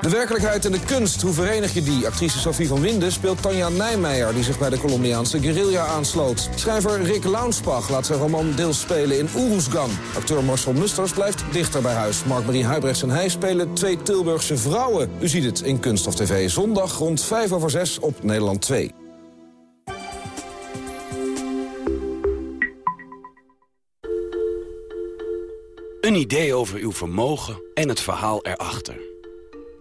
De werkelijkheid en de kunst, hoe verenig je die? Actrice Sophie van Winden speelt Tanja Nijmeijer... die zich bij de Colombiaanse guerrilla aansloot. Schrijver Rick Launsbach laat zijn roman deels spelen in Oeruzgan. Acteur Marcel Musters blijft dichter bij huis. Mark-Marie Huibrechts en hij spelen twee Tilburgse vrouwen. U ziet het in Kunst of TV zondag rond 5 over 6 op Nederland 2. Een idee over uw vermogen en het verhaal erachter.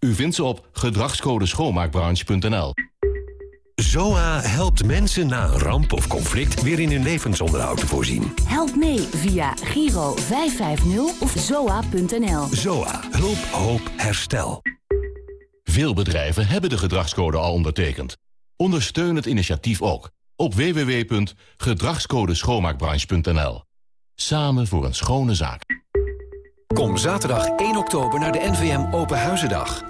U vindt ze op gedragscodeschoonmaakbranche.nl. ZOA helpt mensen na een ramp of conflict weer in hun levensonderhoud te voorzien. Help mee via Giro 550 of zoa.nl. ZOA. Hulp, hoop, herstel. Veel bedrijven hebben de gedragscode al ondertekend. Ondersteun het initiatief ook op www.gedragscodeschoonmaakbranche.nl. Samen voor een schone zaak. Kom zaterdag 1 oktober naar de NVM Open Huizendag.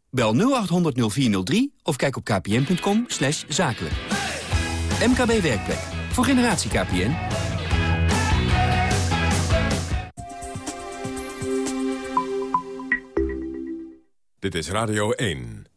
Bel 0800 0403 of kijk op kpn.com zakelijk. MKB Werkplek. Voor generatie KPN. Dit is Radio 1.